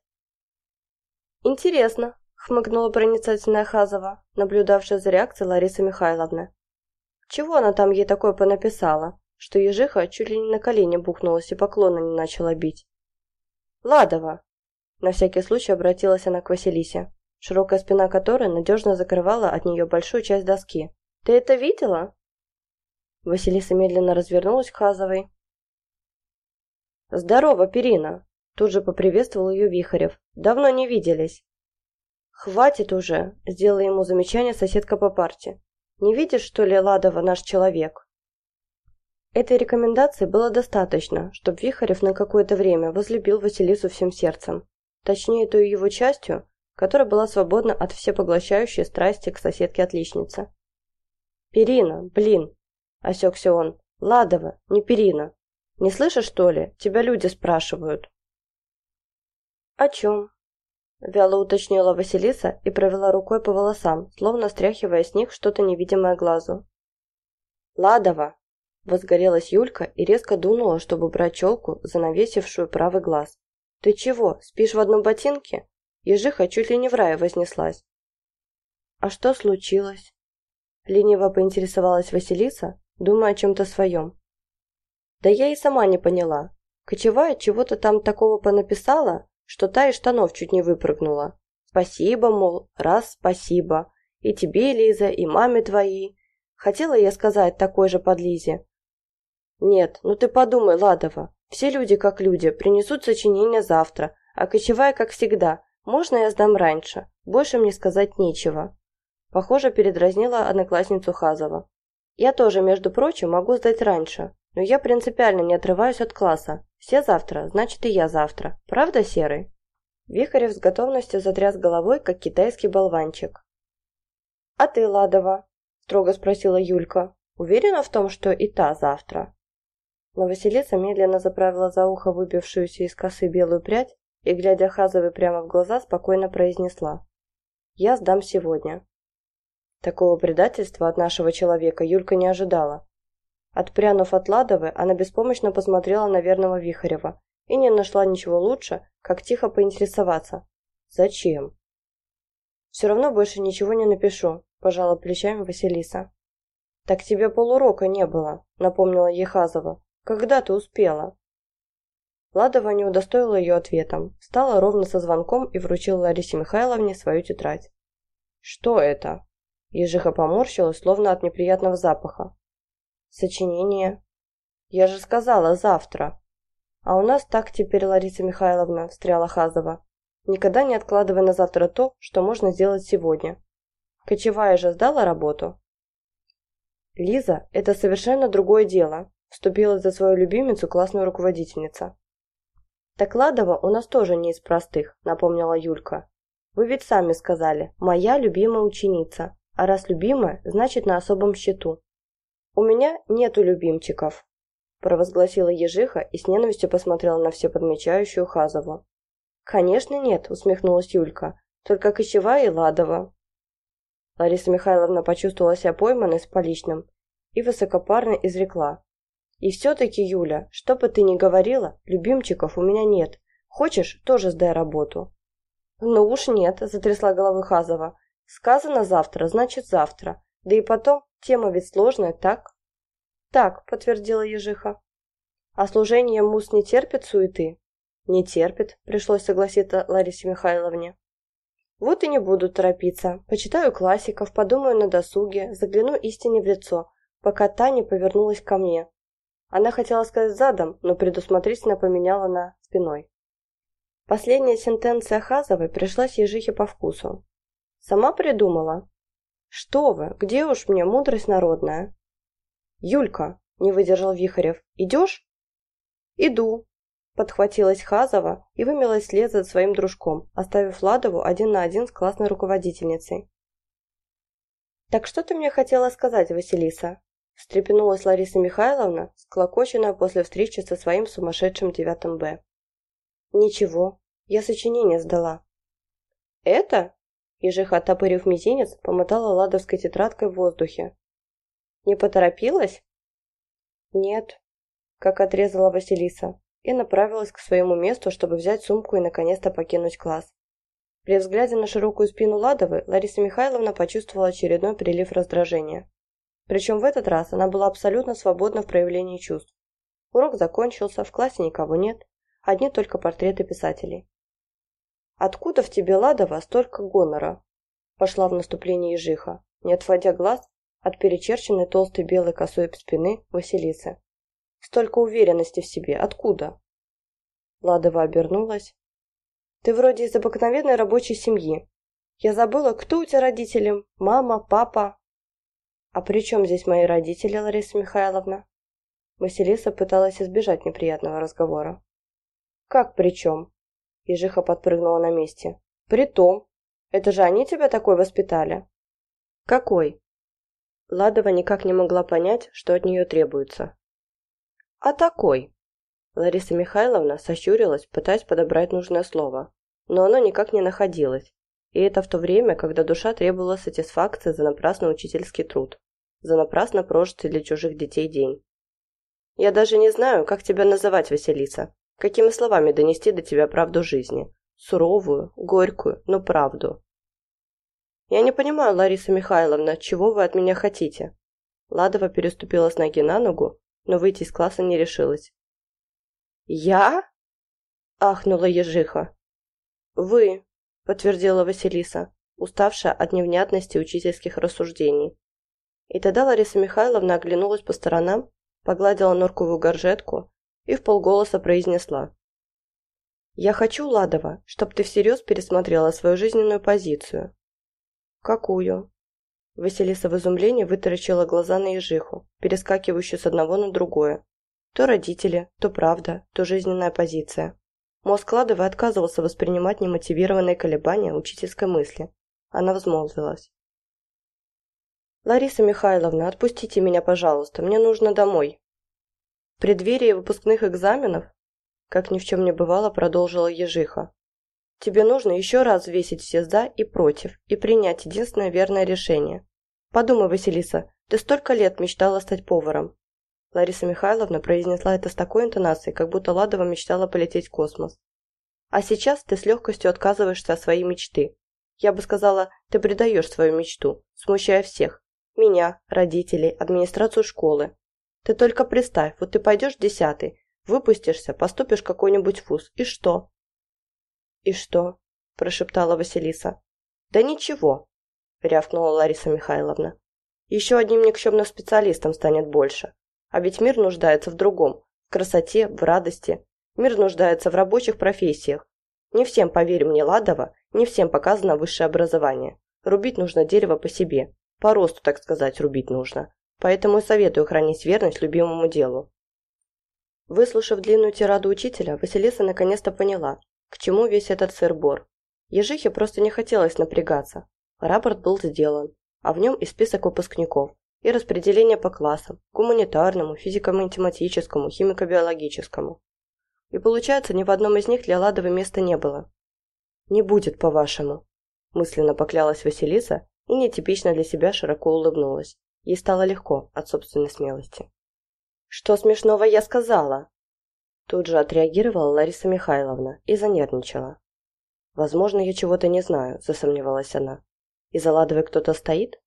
Speaker 1: «Интересно», — хмыкнула проницательная Хазова, наблюдавшая за реакцией Ларисы Михайловны. «Чего она там ей такое понаписала, что ежиха чуть ли не на колени бухнулась и поклона не начала бить?» «Ладова!» На всякий случай обратилась она к Василисе, широкая спина которой надежно закрывала от нее большую часть доски. «Ты это видела?» Василиса медленно развернулась к Хазовой. «Здорово, Перина!» Тут же поприветствовал ее Вихарев. «Давно не виделись». «Хватит уже!» – сделала ему замечание соседка по парте. «Не видишь, что ли, Ладова наш человек?» Этой рекомендации было достаточно, чтобы Вихарев на какое-то время возлюбил Василису всем сердцем. Точнее, той его частью, которая была свободна от всепоглощающей страсти к соседке-отличнице. «Перина, блин!» – осекся он. «Ладова, не Перина. Не слышишь, что ли? Тебя люди спрашивают». «О чем?» – вяло уточнила Василиса и провела рукой по волосам, словно стряхивая с них что-то невидимое глазу. «Ладова!» – возгорелась Юлька и резко дунула, чтобы брать челку, занавесившую правый глаз. «Ты чего, спишь в одном ботинке?» Ежиха чуть ли не в рай вознеслась. «А что случилось?» Лениво поинтересовалась Василиса, думая о чем-то своем. «Да я и сама не поняла. Кочевая чего-то там такого понаписала, что та из штанов чуть не выпрыгнула. Спасибо, мол, раз спасибо. И тебе, Лиза, и маме твоей. Хотела я сказать такой же под Лизе. Нет, ну ты подумай, Ладова. Все люди как люди, принесут сочинение завтра, а кочевая как всегда. Можно я сдам раньше? Больше мне сказать нечего. Похоже, передразнила одноклассницу Хазова. Я тоже, между прочим, могу сдать раньше, но я принципиально не отрываюсь от класса. Все завтра, значит и я завтра. Правда, Серый?» Вихарев с готовностью затряс головой, как китайский болванчик. «А ты, Ладова?» – строго спросила Юлька. «Уверена в том, что и та завтра?» Но Василиса медленно заправила за ухо выбившуюся из косы белую прядь и, глядя Хазовой прямо в глаза, спокойно произнесла. «Я сдам сегодня». Такого предательства от нашего человека Юлька не ожидала. Отпрянув от Ладовы, она беспомощно посмотрела на верного Вихарева и не нашла ничего лучше, как тихо поинтересоваться. «Зачем?» «Все равно больше ничего не напишу», – пожала плечами Василиса. «Так тебе полурока не было», – напомнила Ехазова. «Когда ты успела?» Ладова не удостоила ее ответом, встала ровно со звонком и вручила Ларисе Михайловне свою тетрадь. «Что это?» Ежиха поморщилась, словно от неприятного запаха. Сочинение. Я же сказала, завтра. А у нас так теперь, Лариса Михайловна, встряла Хазова. Никогда не откладывай на завтра то, что можно сделать сегодня. Кочевая же сдала работу. Лиза – это совершенно другое дело, вступила за свою любимицу классная руководительница. Так Ладова у нас тоже не из простых, напомнила Юлька. Вы ведь сами сказали, моя любимая ученица, а раз любимая, значит на особом счету. «У меня нету любимчиков», – провозгласила ежиха и с ненавистью посмотрела на все подмечающую Хазову. «Конечно нет», – усмехнулась Юлька, – «только Кочевая и Ладова». Лариса Михайловна почувствовала себя пойманной с поличным и высокопарно изрекла. «И все-таки, Юля, что бы ты ни говорила, любимчиков у меня нет. Хочешь, тоже сдай работу». «Ну уж нет», – затрясла головой Хазова. «Сказано завтра, значит завтра. Да и потом, тема ведь сложная, так?» «Так», – подтвердила ежиха. «А служение мус не терпит суеты?» «Не терпит», – пришлось согласиться Ларисе Михайловне. Вот и не буду торопиться. Почитаю классиков, подумаю на досуге, загляну истине в лицо, пока та не повернулась ко мне. Она хотела сказать задом, но предусмотрительно поменяла на спиной. Последняя сентенция Хазовой пришлась ежихе по вкусу. Сама придумала. Что вы, где уж мне мудрость народная? Юлька, не выдержал Вихарев, идешь? Иду, Подхватилась Хазова и вымелась вслед за своим дружком, оставив Ладову один на один с классной руководительницей. «Так что ты мне хотела сказать, Василиса?» встрепенулась Лариса Михайловна, склокоченная после встречи со своим сумасшедшим девятым Б. «Ничего, я сочинение сдала». «Это?» Ежиха, оттопырив мизинец, помотала ладовской тетрадкой в воздухе. «Не поторопилась?» «Нет», — как отрезала Василиса и направилась к своему месту, чтобы взять сумку и наконец-то покинуть класс. При взгляде на широкую спину Ладовой Лариса Михайловна почувствовала очередной прилив раздражения. Причем в этот раз она была абсолютно свободна в проявлении чувств. Урок закончился, в классе никого нет, одни только портреты писателей. «Откуда в тебе, Ладова, столько гонора?» Пошла в наступление ежиха, не отводя глаз от перечерченной толстой белой косой спины Василисы. Столько уверенности в себе. Откуда?» Ладова обернулась. «Ты вроде из обыкновенной рабочей семьи. Я забыла, кто у тебя родители? Мама, папа?» «А при чем здесь мои родители, Лариса Михайловна?» Василиса пыталась избежать неприятного разговора. «Как при чем?» Ежиха подпрыгнула на месте. «При том. Это же они тебя такой воспитали?» «Какой?» Ладова никак не могла понять, что от нее требуется. «А такой?» Лариса Михайловна сощурилась, пытаясь подобрать нужное слово, но оно никак не находилось. И это в то время, когда душа требовала сатисфакции за напрасный учительский труд, за напрасно прожитый для чужих детей день. «Я даже не знаю, как тебя называть, Василиса, какими словами донести до тебя правду жизни. Суровую, горькую, но правду». «Я не понимаю, Лариса Михайловна, чего вы от меня хотите?» Ладова переступила с ноги на ногу, но выйти из класса не решилась. «Я?» – ахнула ежиха. «Вы», – подтвердила Василиса, уставшая от невнятности учительских рассуждений. И тогда Лариса Михайловна оглянулась по сторонам, погладила норковую горжетку и в полголоса произнесла. «Я хочу, Ладова, чтобы ты всерьез пересмотрела свою жизненную позицию». «Какую?» Василиса в изумлении вытаращила глаза на ежиху, перескакивающую с одного на другое. То родители, то правда, то жизненная позиция. Мозг Ладовой отказывался воспринимать немотивированные колебания учительской мысли. Она взмолвилась. «Лариса Михайловна, отпустите меня, пожалуйста, мне нужно домой». Преддверии выпускных экзаменов, как ни в чем не бывало, продолжила ежиха. Тебе нужно еще раз взвесить все «за» и «против» и принять единственное верное решение. Подумай, Василиса, ты столько лет мечтала стать поваром. Лариса Михайловна произнесла это с такой интонацией, как будто Ладова мечтала полететь в космос. А сейчас ты с легкостью отказываешься от своей мечты. Я бы сказала, ты предаешь свою мечту, смущая всех. Меня, родителей, администрацию школы. Ты только представь, вот ты пойдешь десятый, выпустишься, поступишь в какой-нибудь вуз, и что? «И что?» – прошептала Василиса. «Да ничего», – рявкнула Лариса Михайловна. «Еще одним никчемным специалистом станет больше. А ведь мир нуждается в другом, в красоте, в радости. Мир нуждается в рабочих профессиях. Не всем, поверь мне, Ладова, не всем показано высшее образование. Рубить нужно дерево по себе. По росту, так сказать, рубить нужно. Поэтому и советую хранить верность любимому делу. Выслушав длинную тираду учителя, Василиса наконец-то поняла, к чему весь этот сыр-бор? Ежихе просто не хотелось напрягаться. Рапорт был сделан, а в нем и список выпускников, и распределение по классам, гуманитарному, физико-математическому, химико-биологическому. И получается, ни в одном из них для Ладовой места не было. «Не будет, по-вашему», – мысленно поклялась Василиса и нетипично для себя широко улыбнулась. Ей стало легко от собственной смелости. «Что смешного я сказала?» Тут же отреагировала Лариса Михайловна и занервничала. «Возможно, я чего-то не знаю», – засомневалась она. «И за Ладовой кто-то стоит?»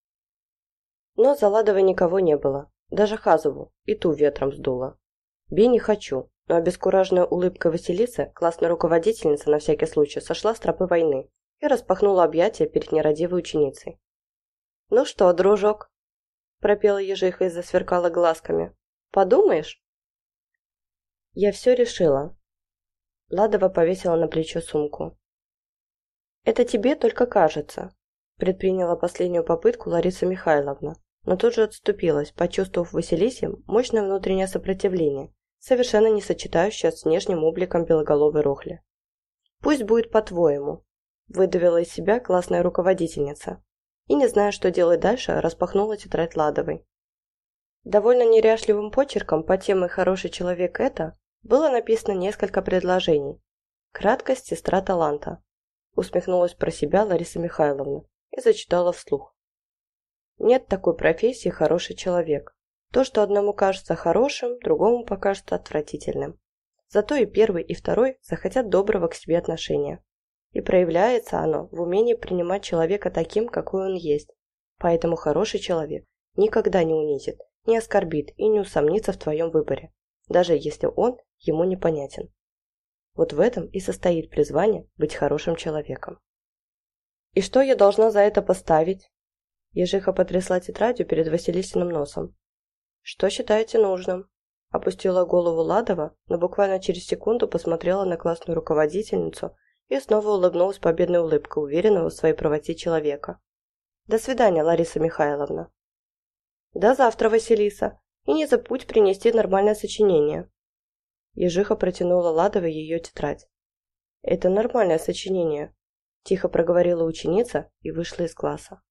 Speaker 1: Но за Ладовой никого не было, даже Хазову, и ту ветром сдуло. «Би не хочу», но обескураженная улыбка Василисы, классная руководительница на всякий случай, сошла с тропы войны и распахнула объятия перед нерадивой ученицей. «Ну что, дружок?» – пропела ежиха и засверкала глазками. «Подумаешь?» «Я все решила». Ладова повесила на плечо сумку. «Это тебе только кажется», – предприняла последнюю попытку Лариса Михайловна, но тут же отступилась, почувствовав Василисе мощное внутреннее сопротивление, совершенно не сочетающее с внешним обликом белоголовой рохли. «Пусть будет по-твоему», – выдавила из себя классная руководительница. И, не зная, что делать дальше, распахнула тетрадь Ладовой. Довольно неряшливым почерком по теме «Хороший человек это» было написано несколько предложений. «Краткость – сестра таланта», – усмехнулась про себя Лариса Михайловна и зачитала вслух. Нет такой профессии «хороший человек». То, что одному кажется хорошим, другому покажется отвратительным. Зато и первый, и второй захотят доброго к себе отношения. И проявляется оно в умении принимать человека таким, какой он есть. Поэтому хороший человек никогда не унизит, не оскорбит и не усомнится в твоем выборе, даже если он ему непонятен. Вот в этом и состоит призвание быть хорошим человеком. «И что я должна за это поставить?» Ежиха потрясла тетрадью перед Василисиным носом. «Что считаете нужным?» Опустила голову Ладова, но буквально через секунду посмотрела на классную руководительницу и снова улыбнулась победной улыбкой, уверенного в своей правоте человека. «До свидания, Лариса Михайловна». «До завтра, Василиса, и не забудь принести нормальное сочинение». Ежиха протянула Ладовой ее тетрадь. «Это нормальное сочинение», – тихо проговорила ученица и вышла из класса.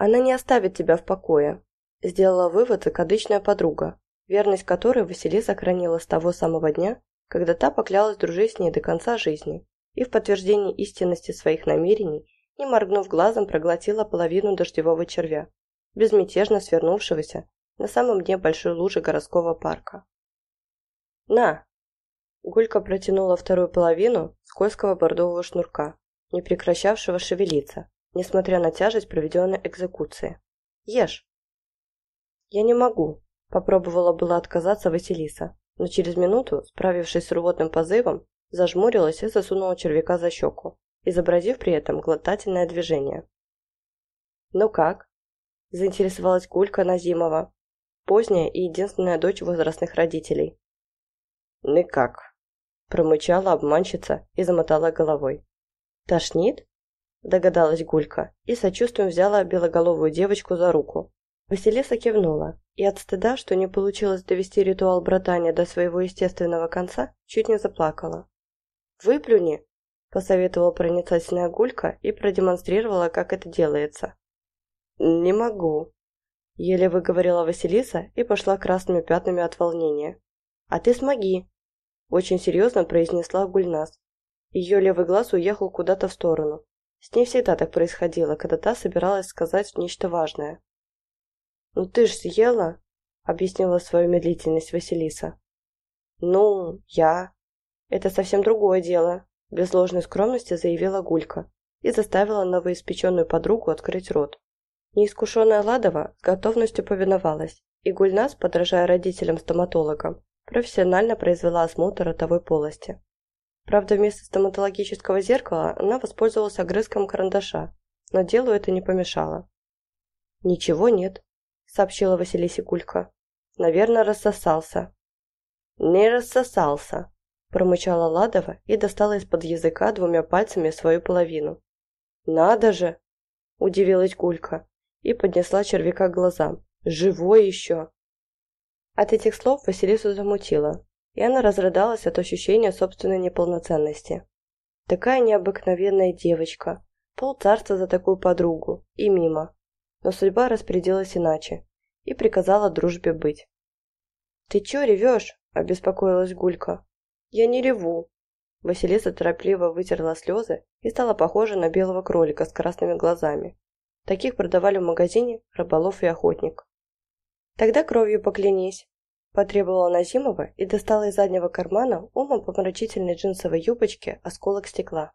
Speaker 1: Она не оставит тебя в покое, сделала вывод закадычная подруга, верность которой Василиса хранила с того самого дня, когда та поклялась дружить с ней до конца жизни, и в подтверждении истинности своих намерений, не моргнув глазом, проглотила половину дождевого червя, безмятежно свернувшегося на самом дне большой лужи городского парка. «На!» Гулька протянула вторую половину скользкого бордового шнурка, не прекращавшего шевелиться, несмотря на тяжесть проведенной экзекуции. «Ешь!» «Я не могу», – попробовала было отказаться Василиса, но через минуту, справившись с рвотным позывом, зажмурилась и засунула червяка за щеку, изобразив при этом глотательное движение. «Ну как?» – заинтересовалась Гулька Назимова, поздняя и единственная дочь возрастных родителей. «Никак», – промычала обманщица и замотала головой. «Тошнит?» догадалась Гулька и сочувствием взяла белоголовую девочку за руку. Василиса кивнула, и от стыда, что не получилось довести ритуал братания до своего естественного конца, чуть не заплакала. «Выплюни!» – посоветовала проницательная Гулька и продемонстрировала, как это делается. «Не могу», – еле выговорила Василиса и пошла красными пятнами от волнения. «А ты смоги!» – очень серьезно произнесла Гульнас. Ее левый глаз уехал куда-то в сторону, с ней всегда так происходило, когда та собиралась сказать нечто важное. «Ну ты ж съела?» — объяснила свою медлительность Василиса. «Ну, я...» «Это совсем другое дело», — без ложной скромности заявила Гулька и заставила новоиспеченную подругу открыть рот. Неискушенная Ладова с готовностью повиновалась, и Гульнас, подражая родителям-стоматологам, профессионально произвела осмотр ротовой полости. Правда, вместо стоматологического зеркала она воспользовалась огрызком карандаша, но делу это не помешало. «Ничего нет», — сообщила Василисе Кулька. «Наверное, рассосался». «Не рассосался», — промычала Ладова и достала из-под языка двумя пальцами свою половину. «Надо же!» — удивилась Гулька и поднесла червяка к глазам. «Живой еще!» От этих слов Василису замутила, и она разрыдалась от ощущения собственной неполноценности. Такая необыкновенная девочка, полцарства за такую подругу, и мимо. Но судьба распорядилась иначе и приказала дружбе быть. «Ты чё ревёшь?» – обеспокоилась Гулька. «Я не реву». Василиса торопливо вытерла слезы и стала похожа на белого кролика с красными глазами. Таких продавали в магазине рыболов и охотник. «Тогда кровью поклянись», – потребовала Назимова и достала из заднего кармана умом помрачительной джинсовой юбочки осколок стекла.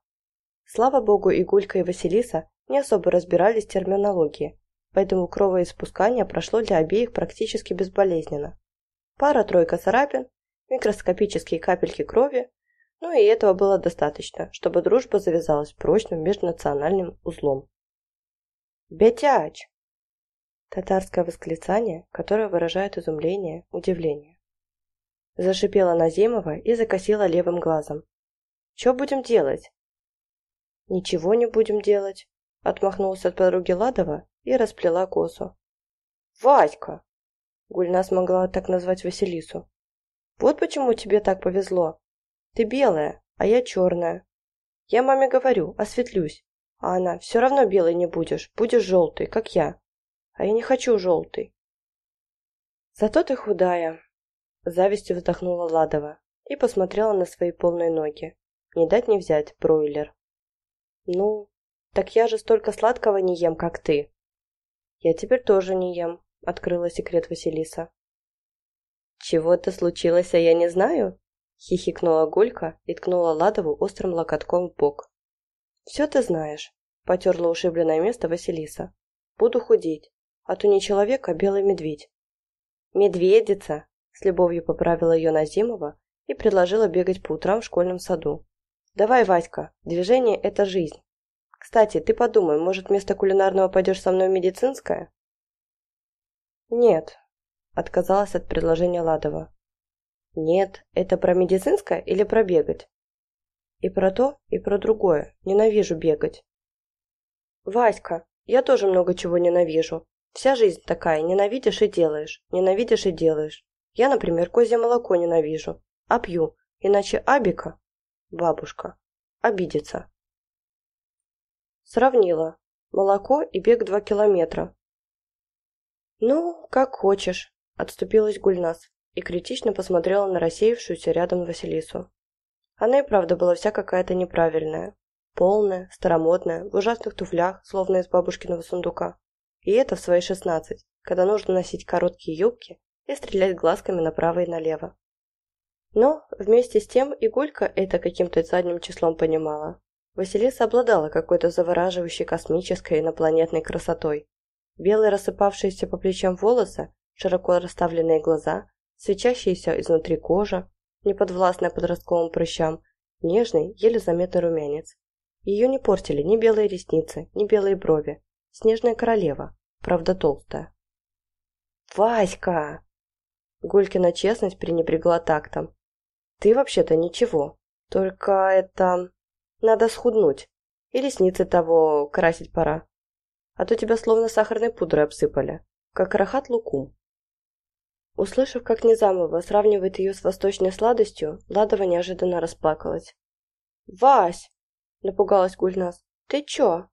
Speaker 1: Слава богу, и Гулька, и Василиса не особо разбирались в терминологии, поэтому кровоиспускание прошло для обеих практически безболезненно. Пара-тройка царапин, микроскопические капельки крови, ну и этого было достаточно, чтобы дружба завязалась прочным межнациональным узлом. «Бетяч!» Татарское восклицание, которое выражает изумление, удивление. Зашипела Назимова и закосила левым глазом. «Что будем делать?» «Ничего не будем делать», — отмахнулся от подруги Ладова и расплела косу. «Васька!» — Гульна смогла так назвать Василису. «Вот почему тебе так повезло. Ты белая, а я черная. Я маме говорю, осветлюсь, а она, все равно белой не будешь, будешь желтой, как я. А я не хочу желтой». «Зато ты худая», — завистью вздохнула Ладова и посмотрела на свои полные ноги. Не дать не взять, бройлер. «Ну, так я же столько сладкого не ем, как ты». «Я теперь тоже не ем», — открыла секрет Василиса. «Чего-то случилось, а я не знаю?» — хихикнула Гулька и ткнула Ладову острым локотком в бок. «Все ты знаешь», — потерла ушибленное место Василиса. «Буду худеть, а то не человек, а белый медведь». «Медведица!» — с любовью поправила ее Назимова и предложила бегать по утрам в школьном саду. Давай, Васька, движение – это жизнь. Кстати, ты подумай, может, вместо кулинарного пойдешь со мной в медицинское? Нет, отказалась от предложения Ладова. Нет, это про медицинское или про бегать? И про то, и про другое. Ненавижу бегать. Васька, я тоже много чего ненавижу. Вся жизнь такая, ненавидишь и делаешь, ненавидишь и делаешь. Я, например, козье молоко ненавижу, а пью, иначе Абика бабушка. Обидится. Сравнила. Молоко и бег два километра. «Ну, как хочешь», — отступилась Гульнас и критично посмотрела на рассеявшуюся рядом Василису. Она и правда была вся какая-то неправильная. Полная, старомодная, в ужасных туфлях, словно из бабушкиного сундука. И это в свои шестнадцать, когда нужно носить короткие юбки и стрелять глазками направо и налево. Но, вместе с тем, и Гулька это каким-то задним числом понимала. Василиса обладала какой-то завораживающей космической инопланетной красотой. Белые рассыпавшиеся по плечам волосы, широко расставленные глаза, свечащиеся изнутри кожа, неподвластная подростковым прыщам, нежный, еле заметный румянец. Ее не портили ни белые ресницы, ни белые брови. Снежная королева, правда толстая. «Васька!» Гулькина честность пренебрегла тактом. Ты вообще-то ничего. Только это... Надо схуднуть. И ресницы того красить пора. А то тебя словно сахарной пудрой обсыпали. Как рахат лукум. Услышав, как Незамова сравнивает ее с восточной сладостью, Ладова неожиданно расплакалась. «Вась!» – напугалась Гульнас. «Ты чё?»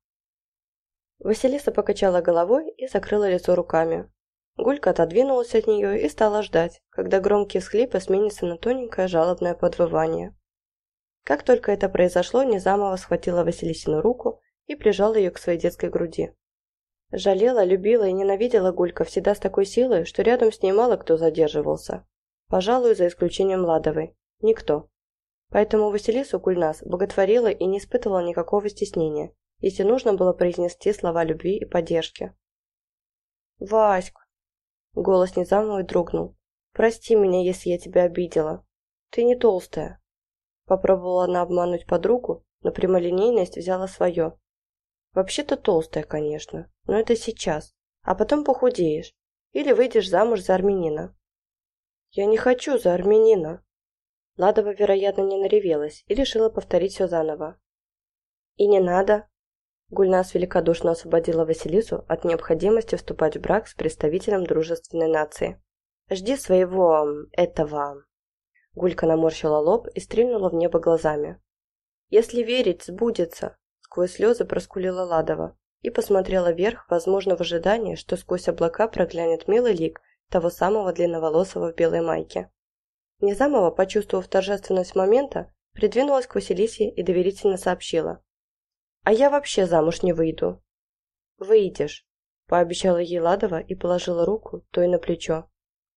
Speaker 1: Василиса покачала головой и закрыла лицо руками. Гулька отодвинулась от нее и стала ждать, когда громкие всхлипы сменятся на тоненькое жалобное подвывание. Как только это произошло, Незамова схватила Василисину руку и прижала ее к своей детской груди. Жалела, любила и ненавидела Гулька всегда с такой силой, что рядом с ней мало кто задерживался. Пожалуй, за исключением Ладовой. Никто. Поэтому Василису Гульнас боготворила и не испытывала никакого стеснения, если нужно было произнести слова любви и поддержки. «Васька, Голос Низамовой дрогнул. «Прости меня, если я тебя обидела. Ты не толстая». Попробовала она обмануть подругу, но прямолинейность взяла свое. «Вообще-то толстая, конечно, но это сейчас. А потом похудеешь. Или выйдешь замуж за армянина». «Я не хочу за армянина». Ладова, вероятно, не наревелась и решила повторить все заново. «И не надо», Гульнас великодушно освободила Василису от необходимости вступать в брак с представителем дружественной нации. «Жди своего... этого...» Гулька наморщила лоб и стрельнула в небо глазами. «Если верить, сбудется!» Сквозь слезы проскулила Ладова и посмотрела вверх, возможно, в ожидании, что сквозь облака проглянет милый лик того самого длинноволосого в белой майке. Незамова, почувствовав торжественность момента, придвинулась к Василисе и доверительно сообщила. «А я вообще замуж не выйду». «Выйдешь», – пообещала ей Ладова и положила руку той на плечо.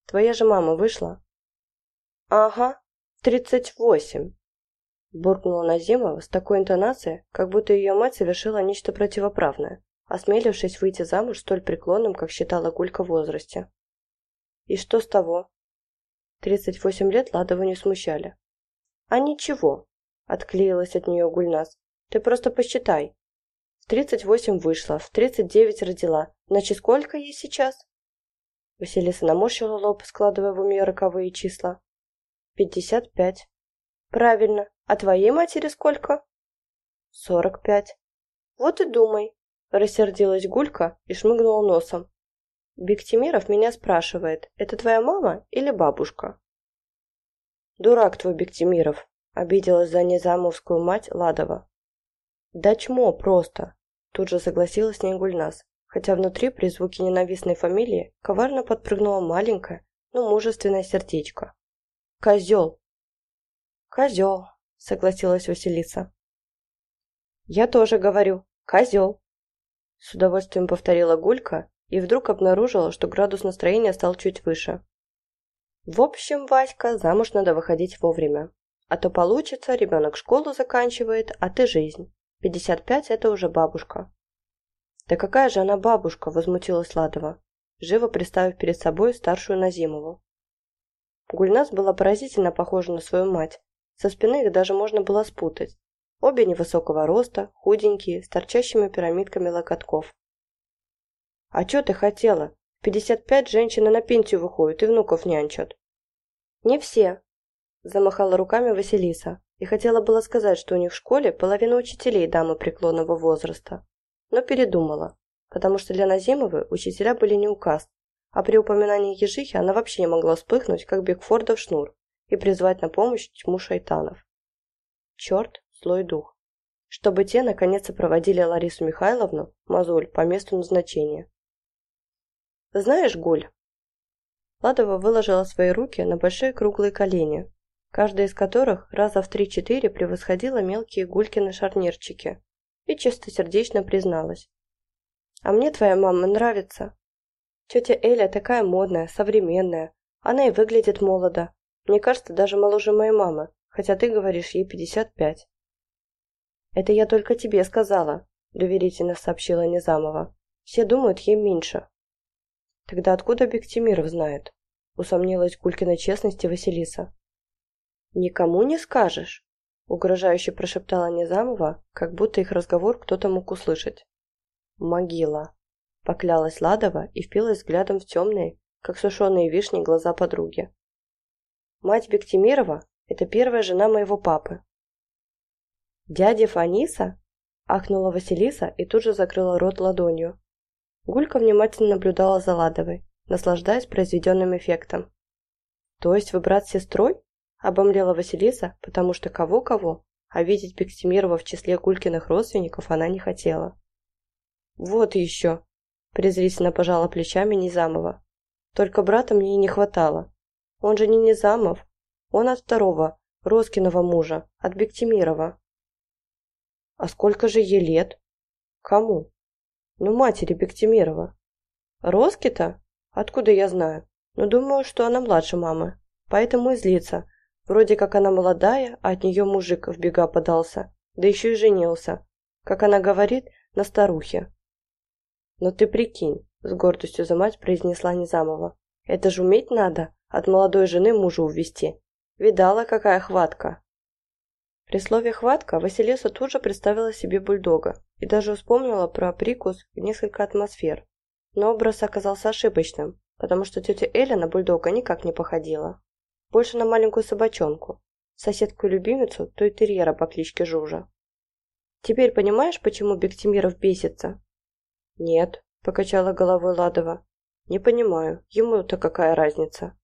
Speaker 1: «Твоя же мама вышла?» «Ага, тридцать восемь», – буркнула Назимова с такой интонацией, как будто ее мать совершила нечто противоправное, осмелившись выйти замуж столь преклонным, как считала Гулька в возрасте. «И что с того?» Тридцать восемь лет Ладову не смущали. «А ничего», — отклеилась от нее Гульнас. «Ты просто посчитай. В тридцать восемь вышла, в тридцать девять родила. Значит, сколько ей сейчас?» Василиса наморщила лоб, складывая в уме роковые числа. «Пятьдесят пять». «Правильно. А твоей матери сколько?» «Сорок пять». «Вот и думай», — рассердилась Гулька и шмыгнула носом. Бектимиров меня спрашивает, это твоя мама или бабушка? Дурак твой Бектимиров, обиделась за незамовскую мать Ладова. Да чмо просто, тут же согласилась с ней Гульнас, хотя внутри при звуке ненавистной фамилии коварно подпрыгнуло маленькое, но мужественное сердечко. Козел. Козел, согласилась Василиса. Я тоже говорю, козел. С удовольствием повторила Гулька и вдруг обнаружила, что градус настроения стал чуть выше. В общем, Васька, замуж надо выходить вовремя. А то получится, ребенок школу заканчивает, а ты жизнь. 55 – это уже бабушка. Да какая же она бабушка, возмутилась Ладова, живо представив перед собой старшую Назимову. Гульнас была поразительно похожа на свою мать. Со спины их даже можно было спутать. Обе невысокого роста, худенькие, с торчащими пирамидками локотков. «А что ты хотела? В 55 женщины на пенсию выходят и внуков нянчат». «Не все», – замахала руками Василиса и хотела было сказать, что у них в школе половина учителей дамы преклонного возраста, но передумала, потому что для Назимовой учителя были не указ, а при упоминании ежихи она вообще не могла вспыхнуть, как Бигфордов шнур, и призвать на помощь тьму шайтанов. Черт, злой дух. Чтобы те, наконец, проводили Ларису Михайловну, мозоль, по месту назначения. Знаешь, Гуль...» Ладова выложила свои руки на большие круглые колени, каждая из которых раза в три-четыре превосходила мелкие Гулькины шарнирчики, и чистосердечно призналась. «А мне твоя мама нравится. Тетя Эля такая модная, современная, она и выглядит молодо. Мне кажется, даже моложе моей мамы, хотя ты говоришь, ей пятьдесят пять». «Это я только тебе сказала», – доверительно сообщила Низамова. «Все думают, ей меньше». Тогда откуда Бектимиров знает? Усомнилась Гулькиной честности Василиса. Никому не скажешь? Угрожающе прошептала Незамова, как будто их разговор кто-то мог услышать. Могила. Поклялась Ладова и впилась взглядом в темные, как сушеные вишни, глаза подруги. Мать Бектимирова – это первая жена моего папы. «Дядя Фаниса?» – ахнула Василиса и тут же закрыла рот ладонью. Гулька внимательно наблюдала за Ладовой, наслаждаясь произведенным эффектом. «То есть вы брат с сестрой?» – обомлела Василиса, потому что кого-кого, а видеть Бектимирова в числе Гулькиных родственников она не хотела. «Вот еще!» – презрительно пожала плечами Низамова. «Только брата мне и не хватало. Он же не Низамов, он от второго, Роскиного мужа, от Бектимирова». «А сколько же ей лет?» «Кому?» Ну, матери Бектимирова. Роски-то? Откуда я знаю? Но думаю, что она младше мамы. Поэтому и злится. Вроде как она молодая, а от нее мужик в бега подался. Да еще и женился. Как она говорит, на старухе. Но ты прикинь, с гордостью за мать произнесла Низамова. Это же уметь надо, от молодой жены мужа увести. Видала, какая хватка. При слове «хватка» Василиса тут же представила себе бульдога и даже вспомнила про прикус в несколько атмосфер. Но образ оказался ошибочным, потому что тетя Эля на бульдога никак не походила. Больше на маленькую собачонку, соседку-любимицу той терьера по кличке Жужа. «Теперь понимаешь, почему Бектимиров бесится?» «Нет», — покачала головой Ладова. «Не понимаю, ему-то какая разница?»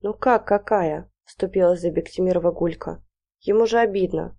Speaker 1: «Ну как какая?» — вступила за Бектимирова Гулька. Ему же обидно.